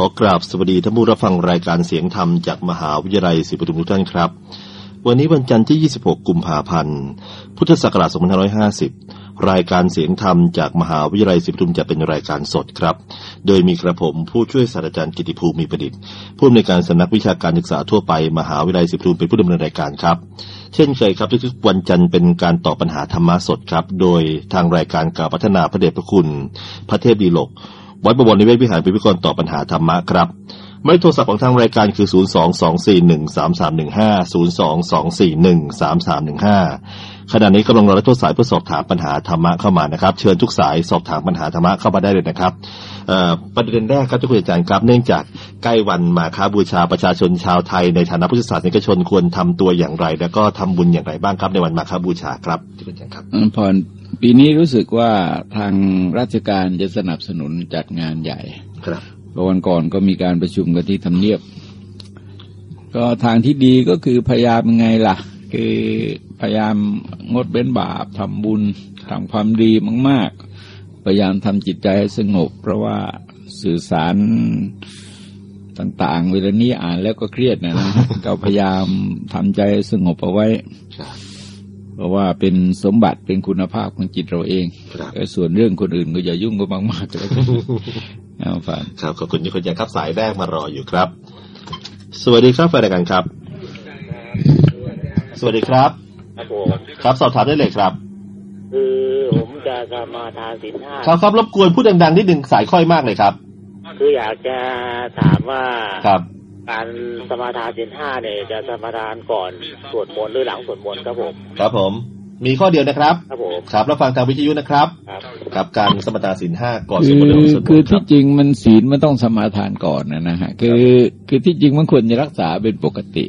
ขอกราบสวัสดีท่านผู้รับฟังรายการเสียงธรรมจากมหาวิทยาลัยศรีปทุมทุกท่านครับ วันนี้วันจันทร์ที่ 26 กุมภาพันธ์ พุทธศักราช 2550 รายการเสียงธรรมจากมหาวิทยาลัยศรีปทุมจะเป็นรายการสดครับ โดยมีกระผมผู้ช่วยศาสตราจารย์กิติภูมิประดิษฐ์ผู้อำนวยการสำนักวิชาการศึกษาทั่วไปมหาวิทยาลัยศรีปทุมเป็นผู้ดำเนินรายการครับเช่นเคยครับทุกๆวันจันทร์เป็นการตอบปัญหาธรรมะสดครับ โดยทางรายการกล่าวพัฒนาพระเดชพระคุณ พระเทพดีโลก วัดบวรนิเวศวิหารเป็นพิกรตอบปัญหาธรรมะครับหมายเลขโทรศัพท์ของทางรายการคือ 022413315 022413315 ขณะนี้กำลังรอรับโทรสายเพื่อสอบถามปัญหาธรรมะเข้ามานะครับ เชิญทุกสายสอบถามปัญหาธรรมะเข้ามาได้เลยนะครับเอ่อประเด็นแรกครับทุกคุณอาจารย์ครับ เนื่องจากใกล้วันมาค้าบูชาประชาชนชาวไทยในฐานะพุทธศาสนิกชนควรทำตัวอย่างไร แล้วก็ทำบุญอย่างไรบ้างครับในวันมาค้าบูชาครับทุกคุณอาจารย์ครับพรปีนี้รู้สึกว่าทางราชการจะสนับสนุนจัดงานใหญ่ครับเพราะวันก่อนก็มีการประชุมกันที่ทำเนียบ ก็ทางที่ดีก็คือพยายามยังไงล่ะ คือพยายามงดเบ้นบาปทำบุญทำความดีมาก ๆ พยายามทำจิตใจให้สงบ เพราะว่าสื่อสารต่างๆ เวลานี้อ่านแล้วก็เครียดนะนะก็พยายามทำใจให้สงบเอาไว้ครับเพราะว่าเป็นสมบัติเป็นคุณภาพของจิตเราเองครับเออส่วนเรื่องคนอื่นก็อย่ายุ่งก็มากๆเลยเอาฟังครับขอบคุณที่คุณอาจารย์ครับสายแรกมารออยู่ครับ สวัสดีครับแฟนรายการครับ สวัสดีครับครับผมครับสอบถามได้เลยครับ คือผมจะสมาทานสินห้าครับครับรบกวนพูดดังๆนิดหนึ่งสายค่อยมากเลยครับ คืออยากจะถามว่าครับการสมาทานสินห้าเนี่ยจะสมาทานก่อนสวดมนต์หรือหลังสวดมนต์ครับผม ครับผม มีข้อเดียวนะครับครับผมครับรับฟังทางวิทยุนะครับครับกับการสมทานศีลห้าก่อนสคืวดอมนต์และหลังสวดมคือนต์ครัที่บจริงมันศีลมันต้องสมาทานก่อนนะนะฮะคือคือที่จริงมันควรจะรักษาเป็นปกติ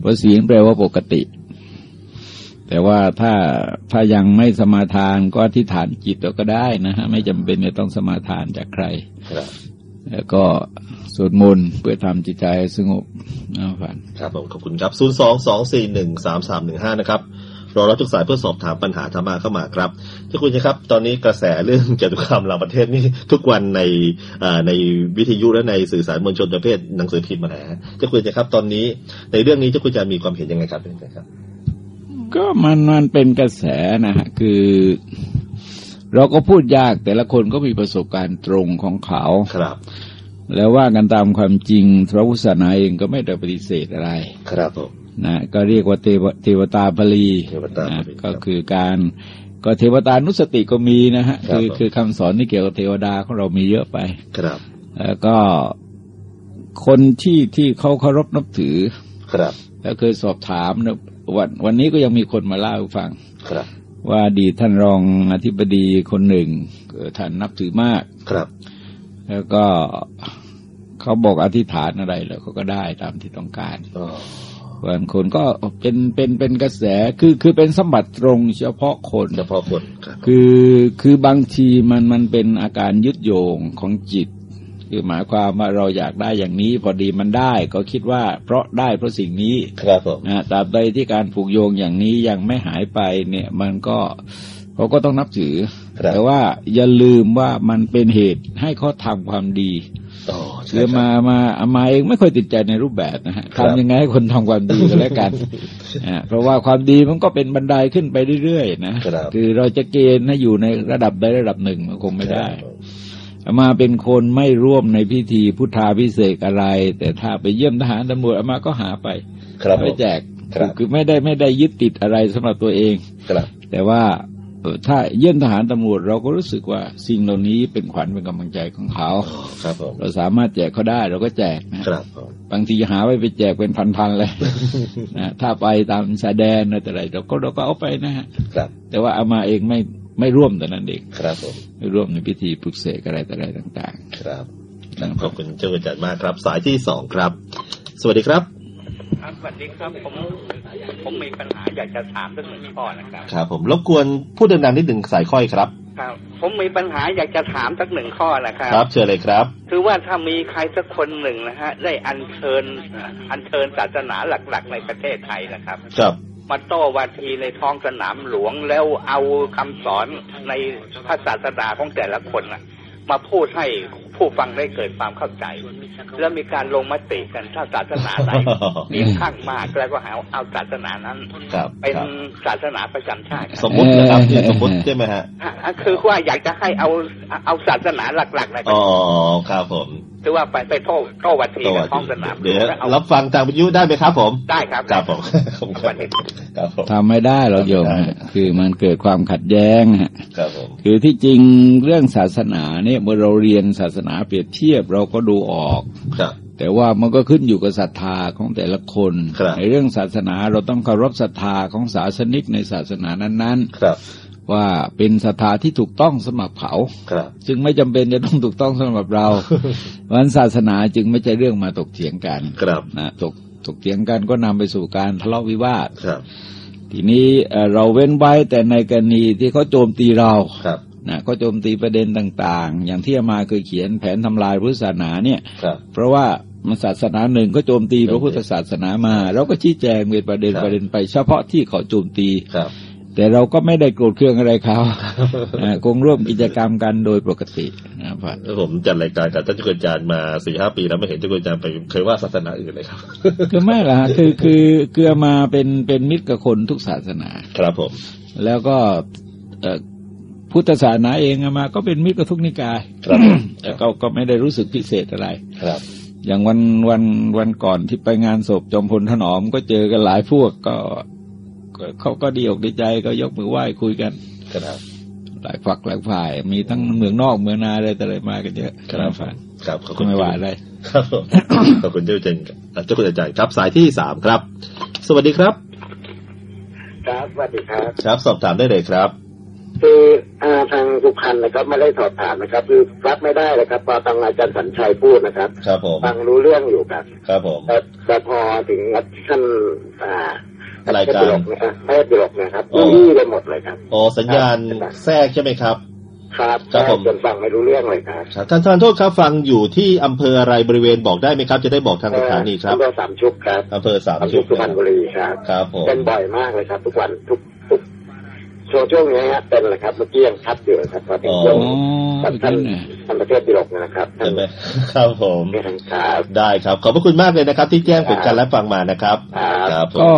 เพราะศีลแปลว่าปกติ แต่ว่าถ้าถ้ายังไม่สมาทานก็อธิษฐานจิตเราก็ได้นะฮะไม่จำเป็นจะต้องสมาทานจากใครครับแล้วก็สวดมนต์เพื่อทำจิตใจให้สงบนะฟันครับผมขอบคุณครับศูนย์สองสองสี่หนึ่งสามสามหนึ่งห้านะครับ รอรับทุกสายเพื่อสอบถามปัญหาธรรมะเข้ามาครับที่คุณครับ ตอนนี้กระแสเรื่องจตุคามรามประเทศนี่ทุกวันในอ่าในวิทยุและในสื่อสารมวลชนประเภทหนังสือพิมพ์มาแล้วเจ้าคุณครับ ตอนนี้ในเรื่องนี้เจ้าคุณจะมีความเห็นยังไงครับเจ้าคุณครับ ก็มันมันเป็นกระแสนะฮะคือ เราก็พูดยากแต่ละคนก็มีประสบการณ์ตรงของเขาครับแล้วว่ากันตามความจริงพระพุทธศาสนาเองก็ไม่ได้ปฏิเสธอะไร ครับผม นะก็เรียกว่าเทวเทวตาบาลีเทวตาบาลีนะก็คือการก็เทวตานุสติก็มีนะฮะครับคือผมคือคำสอนที่เกี่ยวกับเทวดาของเรามีเยอะไป ครับแล้วก็คนที่ที่เขาเคารพนับถือ ครับ แล้วเคยสอบถามนะวันวันนี้ก็ยังมีคนมาเล่าให้ฟัง ครับ ว่าอดีตท่านรองอธิบดีคนหนึ่งเอ่อท่านนับถือมากครับ แล้วก็เขาบอกอธิษฐานอะไรแล้วเขาก็ได้ตามที่ต้องการอ๋อ บางคนก็เป็นเป็นเป็นกระแสคือคือเป็นสมบัติตรงเฉพาะคนเฉพาะคนครับคือคือบางทีมันมันเป็นอาการยึดโยงของจิต คือหมายความว่าเราอยากได้อย่างนี้ พอดีมันได้ก็คิดว่าเพราะได้เพราะสิ่งนี้ครับผมนะตราบใดที่การผูกโยงอย่างนี้ยังไม่หายไปเนี่ยมันก็เขาก็ต้องนับถือครับแต่ว่าอย่าลืมว่ามันเป็นเหตุให้เขาทำความดี อ๋อใช่คือครับมามาอามาเองไม่ค่อยติดใจในรูปแบบนะฮะครับทำยังไงให้คนทำความดีกันแล้วกันอ่าเพราะว่าความดีมันก็เป็นบันไดขึ้นไปเรื่อยๆนะครับคือเราจะเกณฑ์ให้อยู่ในระดับใดระดับหนึ่งมันคงไม่ได้ครับอามาเป็นคนไม่ร่วมในพิธีพุทธาพิเศษกอะไร แต่ถ้าไปเยี่ยมทหารตำรวจอามาก็หาไปครับผไปมแจกครับคือไม่ได้ไม่ได้ยึดติดอะไรสำหรับตัวเองครับแต่ว่าเอ่อ ถ้าเยี่ยมทหารตำรวจเราก็รู้สึกว่าสิ่งเหล่านี้เป็นขวัญเป็นกำลังใจของเขาอ๋อครับผมเราสามารถแจกเขาได้เราก็แจกนะครับผมบางทีหาไว้ไปแจกเป็นพันๆเลยนะถ้าไปตามชายแดนอะไรแต่อะไรเราก็เราก็เอาไปนะฮะครับ แต่ว่าอามาเองไม่ไม่ร่วมแต่นั้นเองครับผมไม่ร่วมในพิธีปลุกเสกอะไรแต่อะไรต่างครับๆนะขอบคุณเจ้าอาจารย์มากครับ สายที่สองครับ สวัสดีครับ ครับสวัสดีครับผมผมมีปัญหาอยากจะถามเรื่องหนึ่งข้อนะครับ ครับผมรบกวนพูดดังๆนิดหนึ่งสายค่อยครับครับผมมีปัญหาอยากจะถามสักหนึ่งข้อนะครับ ครับเชิญเลยครับ คือว่าถ้ามีใครสักคนหนึ่งนะฮะ ได้อัญเชิญ อัญเชิญศาสนาหลักๆ ในประเทศไทยนะครับ ครับมาโต้วาทีในท้องสนามหลวงแล้วเอาคำสอนในพระศาสดาของแต่ละคนนะมาพูดให้ ผู้ฟังได้เกิดความเข้าใจ แล้วมีการลงมติกันถ้าศาสนาไหนมีข้างมากแล้วก็หาเอาศาสนานั้นครับเป็นครับศาสนาประจำชาติครับสมมตินะครับที่สมมติใช่ไหมฮะอะอะคือว่าอยากจะให้เอาเอาศาสนาหลักๆในประอ๋อเทศครับผม คือว่าไปไปโต้โต้วัตถีตัวในท้องสนามเดี๋ยวแล้วเอารับฟังทางวิทยุได้ไหมครับผม ได้ครับครับผมครับได้ผมครับผมทำไม่ได้เราโยมได้ฮะคือมันเกิดความขัดแย้งฮะครับผมคือที่จริงเรื่องศาสนาเนี่ยเมื่อเราเรียนศาสนาเปรียบเทียบเราก็ดูออกครับแต่ว่ามันก็ขึ้นอยู่กับศรัทธาของแต่ละคนครับในเรื่องศาสนาเราต้องเคารพศรัทธาของศาสนิกในศาสนานั้นครับๆ ว่าเป็นศรัทธาที่ถูกต้องสำหรับเขาครับจึงไม่จำเป็นจะต้องถูกต้องสำหรับเราเพราะฉะนั้นศาสนาจึงไม่ใช่เรื่องมาตกเถียงกันครับนะตกตกเถียงกันก็นำไปสู่การทะเลาะวิวาทครับ ทีนี้เอ่อเราเว้นไว้แต่ในกรณีที่เขาโจมตีเราครับนะก็โจมตีประเด็นต่าง ๆ อย่างที่อามาเคยเขียนแผนทำลายพุทธศาสนาเนี่ยครับเพราะว่ามันศาสนาหนึ่งก็โจมตีพระพุทธศาสนามาเราก็ชี้แจงเป็นประเด็นครับประเด็นไป เฉพาะที่เขาโจมตีครับ แต่เราก็ไม่ได้โกรธเคืองอะไรเขาอ่าคงร่วมกิจกรรมกันโดยปกตินะครับแล้วผมจัดรายการกับท่านเจ้าคุณอาจารย์มาสี่ห้าปีแล้วไม่เห็นเจ้าคุณอาจารย์ไปเคยว่าศาสนาอื่นเลยครับคือไม่ละฮะคือคือคืออามาเป็นเป็นมิตรกับคนทุกศาสนา ครับผม แล้วก็เอ่อพุทธศาสนาเองอามา ก็เป็นมิตรกับทุกนิกายครับผมแต่ก็ก็ไม่ได้รู้สึกพิเศษอะไรครับอย่างวันวันวันก่อนที่ไปงานศพจอมพลถนอมก็เจอกันหลายพวกก็ก็ เขาก็ดีอกดีใจก็ยกมือไหว้คุยกันครับหลายฝักหลายฝ่าย มีทั้งเมืองนอกเมืองนาอะไรแต่อะไรมากันเยอะครับฝ่ายครับขอบก็คุณไม่ว่าอะไรครับผมขอบคุณเจ้าคุณอาจารย์เจ้าคุณอาจารย์ครับ สายที่สามครับ สวัสดีครับ ครับสวัสดีครับ ครับ สอบถามได้เลยครับคืออาทางสุพรรณนะครับไม่ได้สอบถามนะครับ คือรับไม่ได้เลยครับพอทางอาจารย์สัญชัยพูดนะครับ ครับผมฟังรู้เรื่องอยู่ครับ ครับผมแต่แต่พอถึงท่านอ่า รายการเทพบิลกนะครับเทพบิลกนะครับอ๋อนี่ไปหมดเลยครับโอ้สัญญาณแทรกใช่ไหมครับครับครับผมจนฟังไม่รู้เรื่องเลยครับครับท่านท่านโทษครับฟังอยู่ที่อำเภออะไรบริเวณบอกได้ไหมครับ จะได้บอกทางสถานีครับอำเภอสามชุกครับอำเภอสามอำเภชุอกสุพรรณบุรีครับครับผมเป็นบ่อยมากเลยครับ ทุกวันทุกทุกช่วงช่วงนี้ฮะเป็นเลยครับเมื่อกี้ยังชัดอยู่เลยครับพอถึงช่วงอ๋อกับเป็ท่านนไงท่านประเทศบิลกนะครับท่านใช่ไหมครับผมเรื่องครับได้ครับ ขอบพระคุณมากเลยนะครับ ที่แจ้งผลการรับฟังมานะครับครับผมก็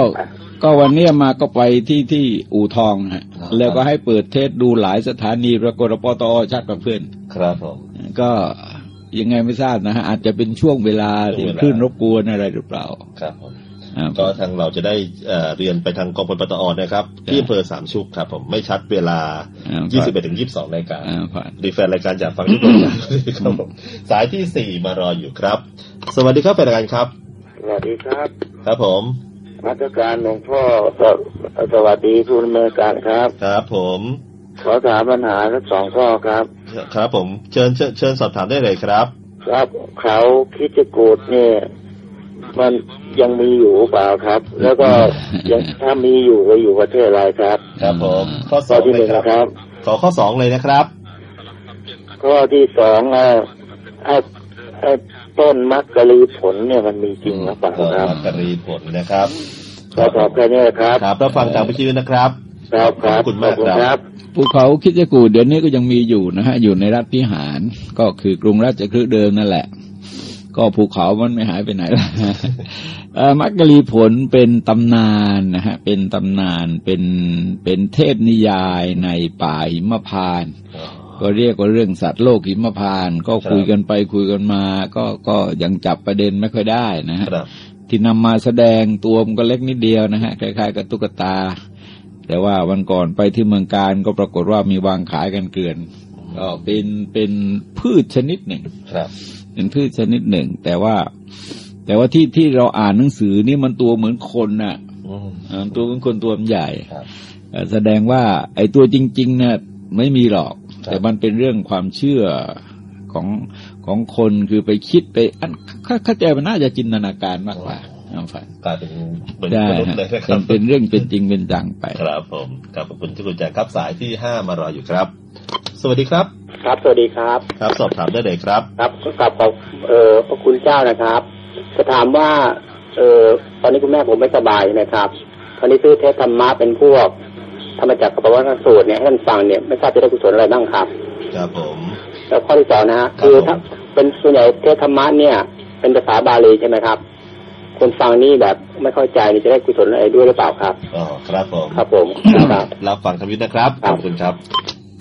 ก็วันเนี้ยมาก็ไปที่ที่อู่ทองฮะครับแล้วก็ให้เปิดเทสดูหลายสถานีปรากฏว่าปตอชัดกว่าเพื่อนครับผมก็ยังไงไม่ทราบนะฮะอาจจะเป็นช่วงเวลาช่วงที่เวลาคลื่นรบกวนอะไรหรือเปล่าครับผมอ่าก็ทางเราจะได้เอ่อเรียนไปทางกองพลปตอนะครับ ที่อำเภอสามชุกครับผมไม่ชัดเวลาอ่า21ถึง22นาฬิกาอ่าผ่านดีแฟนรายการอยากฟังที่ผมอยากครับผมสายที่สี่มารออยู่ครับ สวัสดีครับแฟนรายการครับ สวัสดีครับ ครับผม มาตรการหลวงพ่อสสวัสดีผู้ดำเนินการครับ ครับผมขอถามปัญหาทั้งสองข้อครับ ครับผมเชิญเชิญเชิญสอบถามได้เลยครับ ครับเขาคิดจะกูดเนี่ยมันยังมีอยู่หรือเปล่าครับ แล้วก็ยังถ้ามีอยู่ก็อยู่ประเทศอะไรครับ ครับผมข้อสข้อองที่หเลยนึ่งครับนะครับ ขอข้อสองเลยนะครับ ข้อที่สองอะไอ้ไอ้ ต้นมักกะลีผลเนี่ยมันมีจริงหรือเปล่าครับมักกะรีผลนะครับขอตอบแค่นี้ครับครับรับฟังทางวิทยุนะครับครับครับขอบคุณมากขอบครับภูเขาคิดจะกูดเดี๋ยวนี้ก็ยังมีอยู่นะฮะอยู่ในรัฐพิหารก็คือกรุงราชคฤห์เดิมนั่นแหละ ก็ภูเขามันไม่หายไปไหนละเอ่อมักกะลีผลเป็นตำนานนะฮะเป็นตำนานเป็นเป็นเทพนิยายในป่าหิมพานต์ ก็เรียกว่าเรื่องสัตว์โลกหิมพานต์ก็คุยกันไปคุยกันมา ก็ก็ยังจับประเด็นไม่ค่อยได้นะฮะครับที่นำมาแสดงตัวมันก็เล็กนิดเดียวนะฮะคล้ายๆ กับตุ๊กตา แต่ว่าวันก่อนไปที่เมืองการก็ปรากฏว่ามีวางขายกันเกลื่อนก็เป็นเป็นพืชชนิดหนึ่งครับเป็นพืชชนิดหนึ่ง แต่ว่า แต่ว่าที่ที่เราอ่านหนังสือนี่มันตัวเหมือนคนน่ะอืมอ่าตัวเหมือนคนตัวมันใหญ่ครับเอ่อแสดงว่า ไอ้ตัวจริงๆเนี่ยไม่มีหรอกครับ แต่มันเป็นเรื่องความเชื่อของของคนคือไปคิดไปอันเข้าเข้าใจมันน่าจะจินตนาการมากกว่าเอาฝ่ายกลายเป็นเป็นได้มนุษย์ฮะเลยนะคเป็รันบเป็นเรื่องเป็นจริงเป็นจังไป ครับ ผมครับขอบคุณที่คุณแจคครับสายที่ห้ามารออยู่ครับ สวัสดีครับ ครับสวัสดีครับ ครับสอบถามได้เลยครับ ครับกลับขอบเอ่อพระคุณเจ้านะครับ จะถามว่า เออตอนนี้คุณแม่ผมไม่สบายนะครับตอนนี้ซื้อเทปธรรมะเป็นพวก ธรรมจักรกับปวัตสูตรเนี่ยให้ท่านฟังเนี่ยไม่ทราบจะได้กุศลอะไรบ้างครับครับผมแล้วข้อที่สองนะฮะคือถ้าเป็นส่วนใหญ่เทศธรรมะเนี่ย เป็นภาษาบาลีใช่ไหมครับคนฟังนี่แบบไม่เข้าใจนี่จะได้กุศลอะไรด้วยหรือเปล่าครับอ๋อครับผมครับผมครับรับฟังทวิตนะครับขอบคุณครับ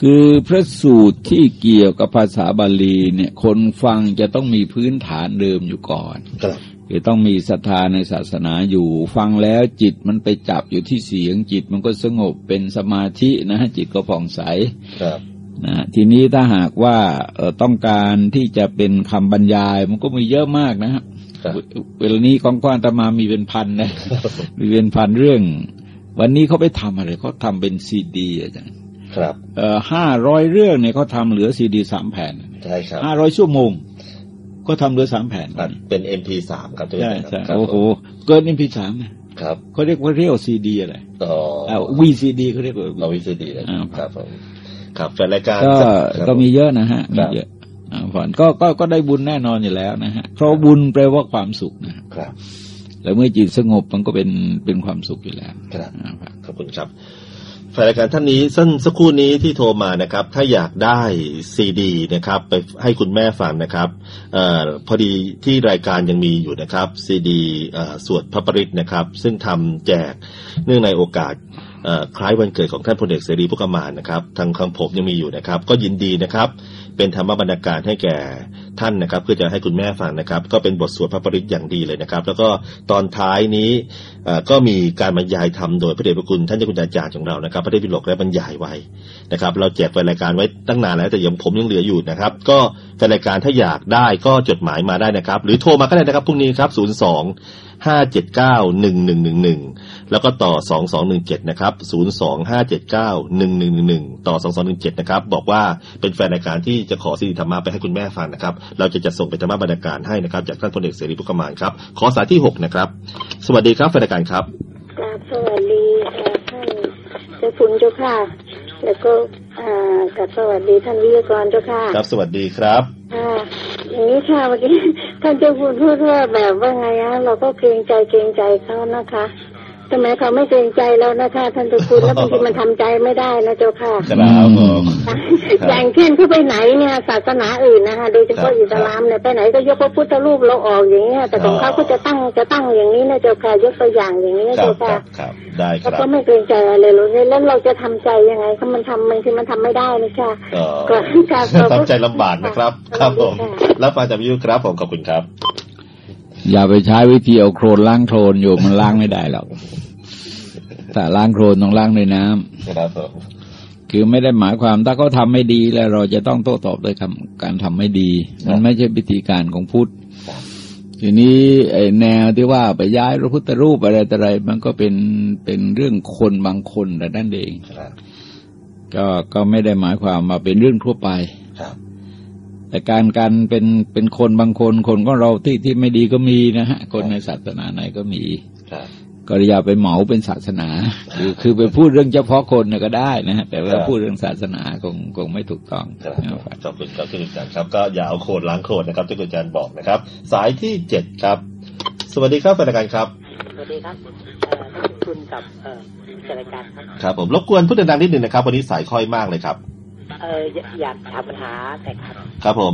คือพระสูตรที่เกี่ยวกับภาษาบาลีเนี่ย คนฟังจะต้องมีพื้นฐานเดิมอยู่ก่อนครับ คือต้องมีศรัทธาในศาสนาอยู่ ฟังแล้วจิตมันไปจับอยู่ที่เสียงจิตมันก็สงบเป็นสมาธินะฮะจิตก็ผ่องใสครับนะทีนี้ถ้าหากว่าเอ่อต้องการที่จะเป็นคำบรรยาย มันก็มีเยอะมากนะฮะครับเวเวลานี้กองกว้างตมามีเป็นพันนะมีเป็นพันเรื่อง วันนี้เขาไปทำอะไรเขาทำเป็นซีดีอาจารย์ครับเอ่อห้าร้อยเรื่องเนี่ยเขาทำเหลือซีดีสามแผ่นใช่ครับห้าร้อยชั่วโมง ก็ทำเหลือสามแผ่นอัดเป็น MP3 ครับทุกใช่ท่านใช่ครับโอ้โหเกิน MP3ครับเขาเรียกว่าเรียกซีดีอะไรต่ออ่าวีซีดีเขาเรียกว่าเราวิธีดีนะอ่าครับผมครับแฟนรายการก็ครับก็มีเยอะนะฮะครัมีบเยอะอ่าผ่อนก็ก็ก็ได้บุญแน่นอนอยู่แล้วนะฮะเพราะบุญแปลว่าความสุขนะฮะครับ แล้วเมื่อจิตสงบมันก็เป็นเป็นความสุขอยู่แล้วครับอ่าครับขอบคุณครับ แฟนรายการท่านนี้สั้นสักครู่นี้ที่โทรมานะครับ ถ้าอยากได้ซีดีนะครับ ไปให้คุณแม่ฟังนะครับออพอดีที่รายการยังมีอยู่นะครับซีดีสวดพระปริตนะครับ ซึ่งทำแจกเนื่องในโอกาส คล้ายวันเกิดของท่านพลเอกเสรีพุกมานนะครับ ทางคำผมยังมีอยู่นะครับ ก็ยินดีนะครับ เป็นธรรมบรรณาการให้แก่ท่านนะครับ เพื่อจะให้คุณแม่ฟังนะครับ ก็เป็นบทสวดพระปริตอย่างดีเลยนะครับ แล้วก็ตอนท้ายนี้ก็มีการบรรยายธรรมโดยพระเดชพระคุณท่านเจ้าคุณอาจารย์ของเรานะครับ พระเดชพิโลกและบรรยายไว้นะครับ เราแจกแฟนรายการไว้ตั้งนานแล้วแต่ยังผมยังเหลืออยู่นะครับ ก็แฟนรายการถ้าอยากได้ก็จดหมายมาได้นะครับ หรือโทรมาก็ได้นะครับพรุ่งนี้ครับ02 ห้าเจ็ดเก้าหนึ่งหนึ่งหนึ่งหนึ่งแล้วก็ต่อสองสองหนึ่งเจ็ดนะครับศูนย์สองห้าเจ็ดเก้าหนึ่งหนึ่งหนึ่งหนึ่งต่อสองสองหนึ่งเจ็ดนะครับบอกว่าเป็นแฟนรายการที่จะขอซีดีธรรมะไปให้คุณแม่ฟังนะครับ เราจะจัดส่งเป็นธรรมะบรรณาการให้นะครับ จากท่านพลเอกเสรีพุกมานครับ ขอสายที่หกนะครับ สวัสดีครับแฟนรายการครับกราบสวัสดีค่ะท่านเจ้าคุณเจ้าค่ะ แล้วก็อ่ากับสวัสดีท่านวิทยากรเจ้าค่ะครับสวัสดีครับค่ะอย่างนี้ค่ะเมื่อกี้ท่านเจ้าคุณพูดว่าแบบว่าไงฮะเราก็เกรงใจเกรงใจเขานะคะ ทำไมเขาไม่เกรงใจเรานะคะท่านเจ้าคุณแล้วบางทีมันทำใจไม่ได้นะเจ้าค่ะครับผมอย่างเช่นเขาไปไหนเนี่ยศาสนาอื่นนะคะโดยเฉพาะอิสลามเนี่ยไปไหนก็ยกพระพุทธรูปเราออกอย่างเงี้ยแต่ของเขาก็จะตั้งจะตั้งอย่างนี้นะเจ้าค่ะยกตัวอย่างอย่างนี้นะครับเจ้าคค่ะรับครับได้คแล้วรับก็ไม่เกรงใจอะไรเลยแล้วเราจะทำใจยังไงก็มันทำบางทีมันทำไม่ได้นะค่ะก็ก็การทำใจลำบากนะครับ ครับผมรับฟังจากวิทยุครับผมขอบคุณครับ อย่าไปใช้วิธีเอาโครนล้างโครนอยู่มันล้างไม่ได้หรอกแต่ล้างโครนต้องล้างด้วยน้ำครับผมคือไม่ได้หมายความถ้าเขาทำไม่ดีแล้วเราจะต้องโต้ตอบด้วยคำการทำไม่ดี มันไม่ใช่วิธีการของพุทธทีนี้ไอ้แนวที่ว่าไปย้ายพระพุทธรูปอะไรต่ออะไร มันก็เป็นเป็นเรื่องคนบางคนแต่นั่นเองครับก็ก็ไม่ได้หมายความมาเป็นเรื่องทั่วไปครับ แต่การการเป็นเป็นคนบางคนคนก็เราที่ที่ไม่ดีก็มีนะฮะคนในศาสนาไหนก็มีครับก็อย่าไปเหมาเป็นศาสนาคือคือไปพูดเรื่องเฉพาะคนน่ะก็ได้นะฮะแต่ว่าพูดเรื่องศาสนาคงคงไม่ถูกต้องครับนะครับขอบคุณครับที่อาจารย์ครับ ก็อย่าเอาโคลนล้างโคลนนะครับที่คุณอาจารย์บอกนะครับ สายที่เจ็ดครับ สวัสดีครับแฟนรายการครับสวัสดีครับเอ่อท่านคุณกับเอ่อจัดรายการครับครับผมรบกวนพูดดังๆนิดหนึ่งนะครับ วันนี้สายค่อยมากเลยครับ เอออยากอยากถามปัญหาแต่ครับ ครับผม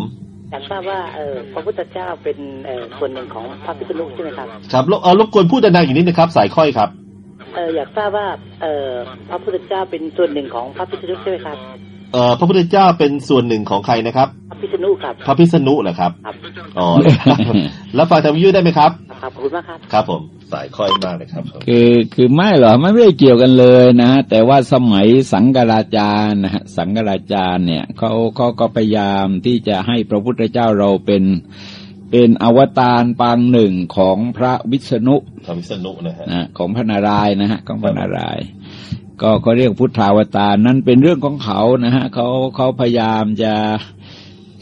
อยากทราบว่าเออพระพุทธเจ้าเป็นเออส่วนหนึ่งของพระพิษณุใช่ไหมครับ ครับรบเออรบกวนพูดดังๆอีกนิดนะครับ สายค่อยครับเอออยากทราบว่าเออพระพุทธเจ้าเป็นส่วนหนึ่งของพระพิษณุใช่ไหมครับเอ่อพระพุทธเจ้าเป็นส่วนหนึ่งของใครนะครับ พระพิษณุครับ พระพิษณุเหรอครับครับอ๋อ แล้วฟังทางวิทยุได้ไหมครับ ครับขอบคุณมากครับ ครับผมสายค่อยมากเลยครับผมคือคือไม่หรอกมันไม่ได้เกี่ยวกันเลยนะแต่ว่าสมัยสังกราจารย์นะฮะสังกราจารย์เนี่ยเขาเขาก็พยายามที่จะให้พระพุทธเจ้าเราเป็นเป็นอวตารปางหนึ่งของพระวิษณุพระพิษณุนะฮะนะของพระนารายณ์นะฮะของพระนารายณ์ก็เขาเรียกพุทธาวตารนั้นเป็นเรื่องของเขานะฮะเขาเขาพยายามจะ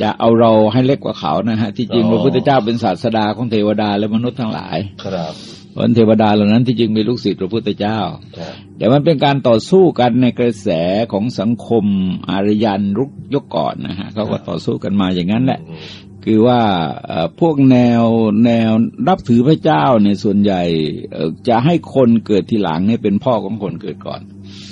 จะเอาเราให้เล็กกว่าเขานะฮะที่จริงพระพุทธเจ้าเป็นศาสดาของเทวดาและมนุษย์ทั้งหลาย ครับเพราะฉะนั้นเทวดาเหล่านั้นที่จริงเป็นลูกศิษย์พระพุทธเจ้าครับแต่มันเป็นการต่อสู้กันในกระแสของสังคมอารยันรุกยกก่อนนะฮะเขาก็ต่อสู้กันมาอย่างนั้นแหละ คือว่าเอ่อพวกแนวแนวนับถือพระเจ้าในยส่วนใหญ่เอ่อจะให้คนเกิดทีหลังเนี่ยเป็นพ่อของคนเกิดก่อน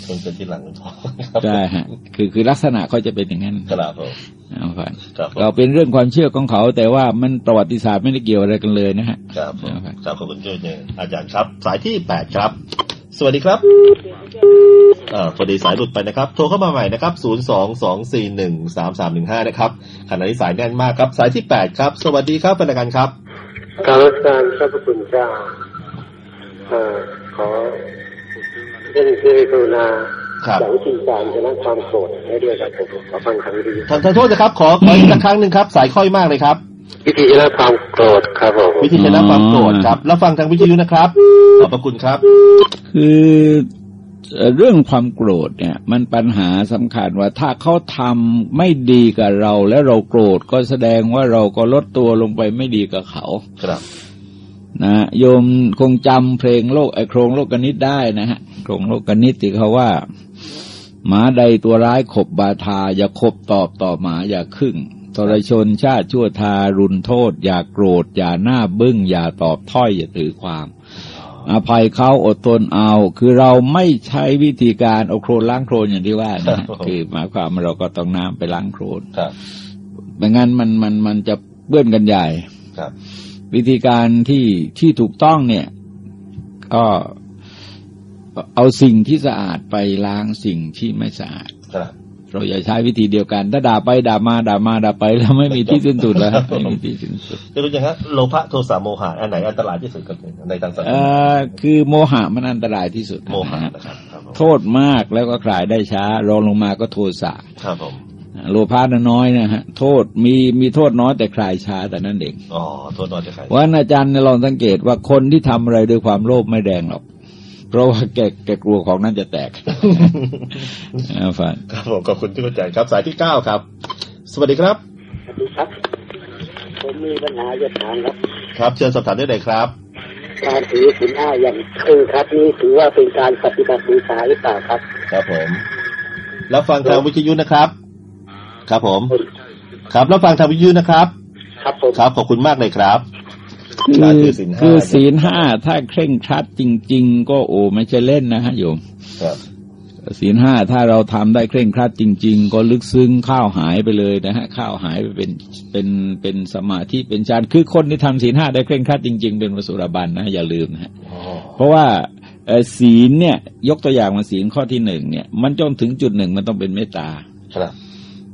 คคนเกิดที่หลังท้องครับใช่ฮะคือคือลักษณะเขาจะเป็นอย่างนั้นครับผมเอาฟังครับผมเราเป็นเรื่องความเชื่อของเขา แต่ว่ามันประวัติศาสตร์ไม่ได้เกี่ยวอะไรกันเลยนะฮะครับผมเอาครับครับขอบคุณเจ้าเนี่ยอาจารย์ครับ สายที่แปดครับ สวัสดีครับอ่าพอดีสายหลุดไปนะครับ โทรเข้ามาใหม่นะครับศูนย์สองสองสี่หนึ่งสามสามหนึ่งห้านะครับขณะนี้สายแน่นมากครับ สายที่แปดครับ สวัสดีครับพนักงานครับการรักษาพระคุณเจ้าเอ่ อขอเรื่อกรุณาครับหลังสิ่งการชนะความโกรธให้ด้วยครับผมขอฟังครั้งดีท่านท่านโทษนะครับ ขอขออีกสักครั้งหนึ่งครับ สายค่อยมากเลยครับ วิธีชนะความโกรธครับผมวิธีชนะความโกรธครับ แล้วฟังทางวิทยุนะครับ ขอบพระคุณครับ คือเรื่องความโกรธเนี่ย มันปัญหาสำคัญว่าถ้าเขาทำไม่ดีกับเรา แล้วเราโกรธก็แสดงว่าเราก็ลดตัวลงไปไม่ดีกับเขา ครับ นะโยมคงจำเพลงโลกไอโครงโลกกนิตได้นะฮะ โครงโลกกนิตที่เขาว่า หมาใดตัวร้ายขบบาทา อย่าขบตอบต่อหมาอย่าครึ่งทรชนชาติชั่วทารุนโทษ อย่าโกรธ อย่าหน้าบึ้ง อย่าตอบถ้อย อย่าถือความ อภัยเขาอดทนเอา คือเราไม่ใช้วิธีการเอาโครนล้างโครนอย่างที่ว่านะฮะครับผมคือหมายความว่าเราก็ต้องน้ำไปล้างโครนครับไม่งั้นมันมันมันจะเบื่อนกันใหญ่ครับ วิธีการที่ที่ถูกต้องเนี่ย ก็ เอาสิ่งที่สะอาดไปล้างสิ่งที่ไม่สะอาดครับเราอย่าใช้วิธีเดียวกัน ถ้าด่าไปด่ามาด่ามาด่าไป แล้วไม่มีที่สิ้นสุดแล้วไม่มีที่สิ้นสุดจะรู้ยังฮะโลภะโทสะโมหะอันไหนอันตรายที่สุดกับในทางสังคเอ่มอคือโมหะมันอันตรายที่สุดโมหะนะฮะนะครับครับผมโทษมากแล้วก็คลายได้ช้ารองลงมาก็โทสะครับผมโลภะน่ะน้อยนะฮะโทษมีมีโทษน้อยแต่คลายช้าแต่นั่นเองอ๋อโทษน้อยจะใครว่าอาจารย์เนี่ยลองสังเกตว่าคนที่ทำอะไรด้วยความโลภไม่แดงหรอก เพราะว่าแกแกกลัวของนั้นจะแตกเอาฟังครับผมขอบคุณที่เข้าใจครับ สายที่เก้าครับ สวัสดีครับสวัสดีครับ ผมมีปัญหาจะถามครับ ครับ เชิญสอบถามได้เลยครับ การถือศีลห้าอย่างเคร่งครัดนี้ถือว่าเป็นการปฏิบัติบูชาหรือเปล่าครับ ครับผมแล้วฟังทางวิทยุนะครับ ครับผม ครับแล้วฟังทางวิทยุนะครับ ครับผมครับขอบคุณมากเลยครับ คืการอถือศีลห้าคือศีลห้าถ้าเคร่งครัดจริง ๆ ก็โอ้ไม่ใช่เล่นนะฮะโยมครับศีลห้าถ้าเราทำได้เคร่งครัดจริง ๆ ก็ลึกซึ้งข้าวหายไปเลยนะฮะข้าวหายไปเป็นเป็นเป็นสมาธิเป็นฌานคือคนที่ทำศีลห้าได้เคร่งครัดจริง ๆ เป็นวสุรบันนะอย่าลืมนะฮะอ๋อเพราะว่าเอ่อศีลเนี่ยยกตัวอย่างมาศีลข้อที่หนึ่งเนี่ย มันจนถึงจุดหนึ่งมันต้องเป็นเมตตาครับ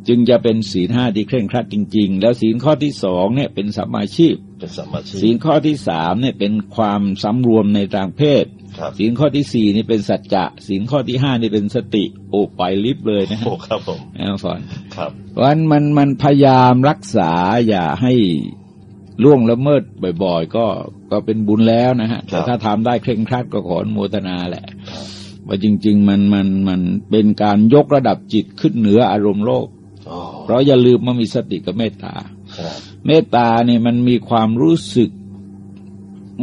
จึงจะเป็นศีลห้าที่เคร่งครัดจริง ๆ แล้วศีลข้อที่สองเนี่ยเป็นสัมมาชีพ เป็นสมาชิศีลกข้อที่สามเนี่ยเป็นความสำรวมในทางเพศครับศีลข้อที่สี่นี่เป็นสัจจะศีลข้อที่ห้านี่เป็นสติโอ้ไปลิบเลยนะฮะโอ้ครับผมเอาฟอนครับเพราะฉะนั้นมันมันพยายามรักษาอย่าให้ล่วงละเมิดบ่อยๆ ก็ก็เป็นบุญแล้วนะฮะแต่ถ้าทำได้เคร่งครัดก็ขออนุโมทนาแหละว่าจริง ๆ มันมันมันเป็นการยกระดับจิตขึ้นเหนืออารมณ์โลกอ๋อเพราะอย่าลืมว่ามีสติกับเมตตาครับ เมตตาเนี่ยมันมีความรู้สึก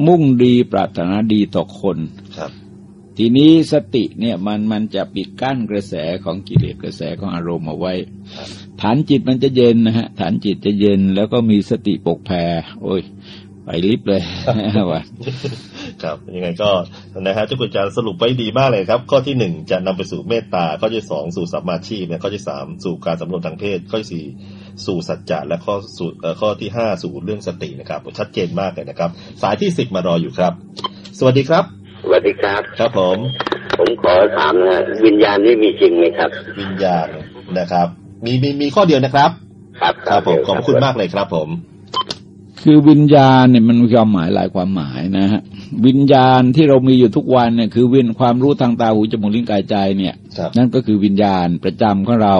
มุ่งดีปรารถนาดีต่อคนครับทีนี้สติเนี่ยมันมันจะปิดกั้นกระแสของกิเลสกระแสของอารมณ์เอาไว้ครับฐานจิตมันจะเย็นนะฮะ ฐานจิตจะเย็นแล้วก็มีสติปกแผ่โอ้ย ไปลิฟต์เลยว่าครับยังไงก็นะฮะเจ้าคุณอาจารย์สรุปไว้ดีมากเลยครับ ข้อที่หนึ่งจะนำไปสู่เมตตาข้อที่สองสู่สัมมาชีพเนี่ยข้อที่สามสู่การสำรวมทางเพศข้อที่สี่ สู่สัจจะและข้อสู่เอ่อข้อที่ห้าสู่เรื่องสตินะครับ ชัดเจนมากเลยนะครับ สายที่สิบมารออยู่ครับ สวัสดีครับ สวัสดีครับ ครับผม ผมขอถามนะวิญญาณนี่มีจริงไหมครับ วิญญาณนะครับ มีมีมีข้อเดียวนะครับ ครับครับผมขอบคุณมากเลยครับ ผม คือวิญญาณเนี่ยมันมีความหมายหลายความหมายนะฮะวิญญาณที่เรามีอยู่ทุกวันเนี่ยคือวินความรู้ทางตาหูจมูกลิ้นกายใจเนี่ยครับนั่นก็คือวิญญาณประจำของเรา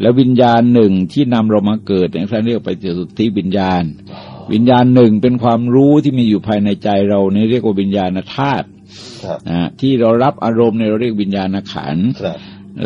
แล้ววิญญาณหนึ่งที่นำเรามาเกิดเนี่ยท่านเรียกไปสุทธิวิญญาณ วิญญาณหนึ่งเป็นความรู้ที่มีอยู่ภายในใจเราเนี่ยเรียกว่าวิญญาณธาตุครับนะที่เรารับอารมณ์เนี่ยเราเรียกวิญญาณขันธ์ครับ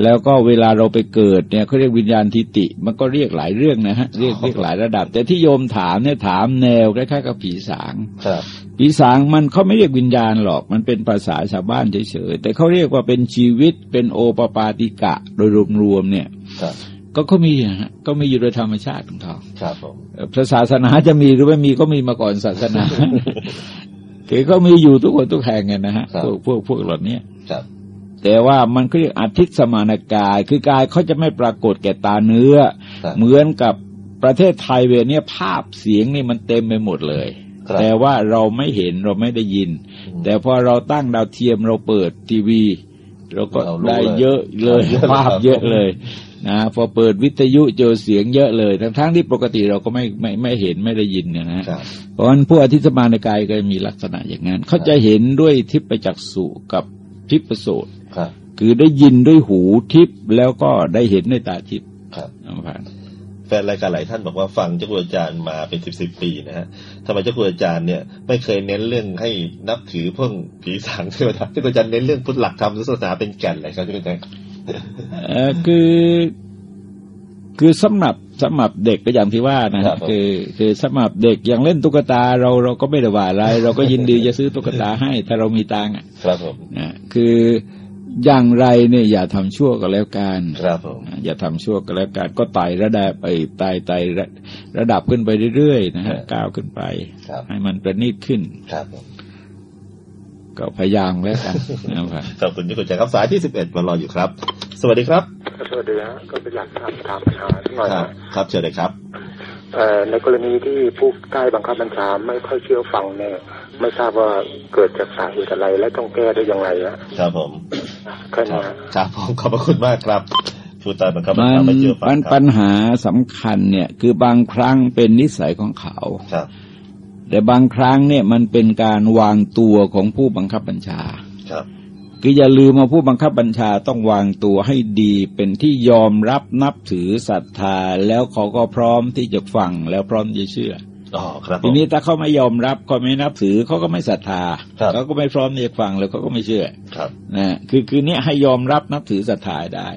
แล้วก็เวลาเราไปเกิดเนี่ยเขาเรียกวิญญาณทิติ มันก็เรียกหลายเรื่องนะฮะเรียกเรียกหลายระดับ แต่ที่โยมถามเนี่ยถามแนวคล้ายๆกับผีสางครับผีสางมันเขาไม่เรียกวิญญาณหรอก มันเป็นภาษาชาวบ้านเฉยๆแต่เขาเรียกว่าเป็นชีวิตเป็นโอปปาติกะ โดยรวมๆเนี่ยครับ ก็เขามีอะฮะก็มีอยู่โดยธรรมชาติของเขาครับผมเอ่อพระศาสนาจะมีหรือไม่มีก็มีมาก่อนศาสนาคือก็มีอยู่ทุกคนทุกแห่งไงนะฮะครับพวกพวกพวกเหล่านี้ครับ แต่ว่ามันก็เรียกอาทิตย์สมานกาย คือกายเขาจะไม่ปรากฏแก่ตาเนื้อครับเหมือนกับประเทศไทยเวลาเนี้ยภาพเสียงนี่มันเต็มไปหมดเลยครับแต่ว่าเราไม่เห็นเราไม่ได้ยิน แต่พอเราตั้งดาวเทียมเราเปิดทีวีเราก็เรารู้ได้เลยเยอะเลยเยอะเลยภาพครับเยอะเลย นะพอเปิดวิทยุเจอเสียงเยอะเลย ทั้งทั้งๆที่ปกติเราก็ไม่ไม่ไม่เห็นไม่ได้ยินเนี่ยนะครับเพราะฉะนั้นผู้อธิสมานกายก็มีลักษณะอย่างนั้นเขาจะเห็นด้วยทิพจักษุกับทิพประโสตครับคือได้ยินด้วยหูทิพแล้วก็ได้เห็นด้วยตาทิพครับเอาผ่านแฟนรายการหลายท่านบอกว่าฟังเจ้าคุณอาจารย์มาเป็นสิบสิบปีนะฮะทำไมเจ้าคุณอาจารย์เนี่ยไม่เคยเน้นเรื่องให้นับถือเพิ่งผีสางเทวดาเจ้าคุณอาจารย์เน้นเรื่องพุทธหลักธรรมศาสนาเป็นแก่นเลยครับเจ้าคุณอาจารย์เอ่อ คือคือสำหรับสำหรับเด็กก็อย่างที่ว่านะครัฮะบผมคือคือสำหรับเด็กอย่างเล่นตุ๊กตาเราเราก็ไม่ได้ว่าอะไร เราก็ยินดีจะซื้อตุ๊กตาให้ถ้าเรามีตังค์อะครับผมนะคืออย่างไรเนี่ยอย่าทำชั่วก็แล้วกันครับผมอย่าทำชั่วก็แล้วกันก็ไต่ระดับไปไต่ไต่ระระดับขึ้นไปเรื่อยๆนะฮะก้าวขึ้นไปครับให้มันประณีตขึ้นครับผม ก็พยายามแล้วกันนะครับขอบคุณเจ้าคุณอาจารย์ครับสายที่สิบเอ็ดมารออยู่ครับ สวัสดีครับ สวัสดีฮะก็เป็นหลักถามถามปัญหาสักหน่อยครับครับเชิญเลยครับเอ่อในกรณีที่ผู้ใต้บังคับบัญชาไม่ค่อยเชื่อฟังเนี่ยไม่ทราบว่าเกิดจากสาเหตุอะไรและต้องแก้ได้อย่างไรฮะครับผมแค่นี้ฮะครับผมขอบพระคุณมากครับผู้ใต้บังคับบัญมันชาไม่เจอฟังมันครัปับญหาสำคัญเนี่ยคือบางครั้งเป็นนิสัยของเขาครับ แต่บางครั้งเนี่ยมันเป็นการวางตัวของผู้บังคับบัญชาครับคืออย่าลืมว่าผู้บังคับบัญชาต้องวางตัวให้ดีเป็นที่ยอมรับนับถือศรัทธา แล้วเขาก็พร้อมที่จะฟังแล้วพร้อมจะเชื่ออ๋อครับผมทีนี้ถ้าเขาไม่ยอมรับเขาไม่นับถือเขาก็ไม่ศรัทธาครับเขาก็ไม่พร้อมที่จะฟังแล้วเขาก็ไม่เชื่อครับนะคือคือเนี้ยให้ยอมรับนับถือศรัทธาได้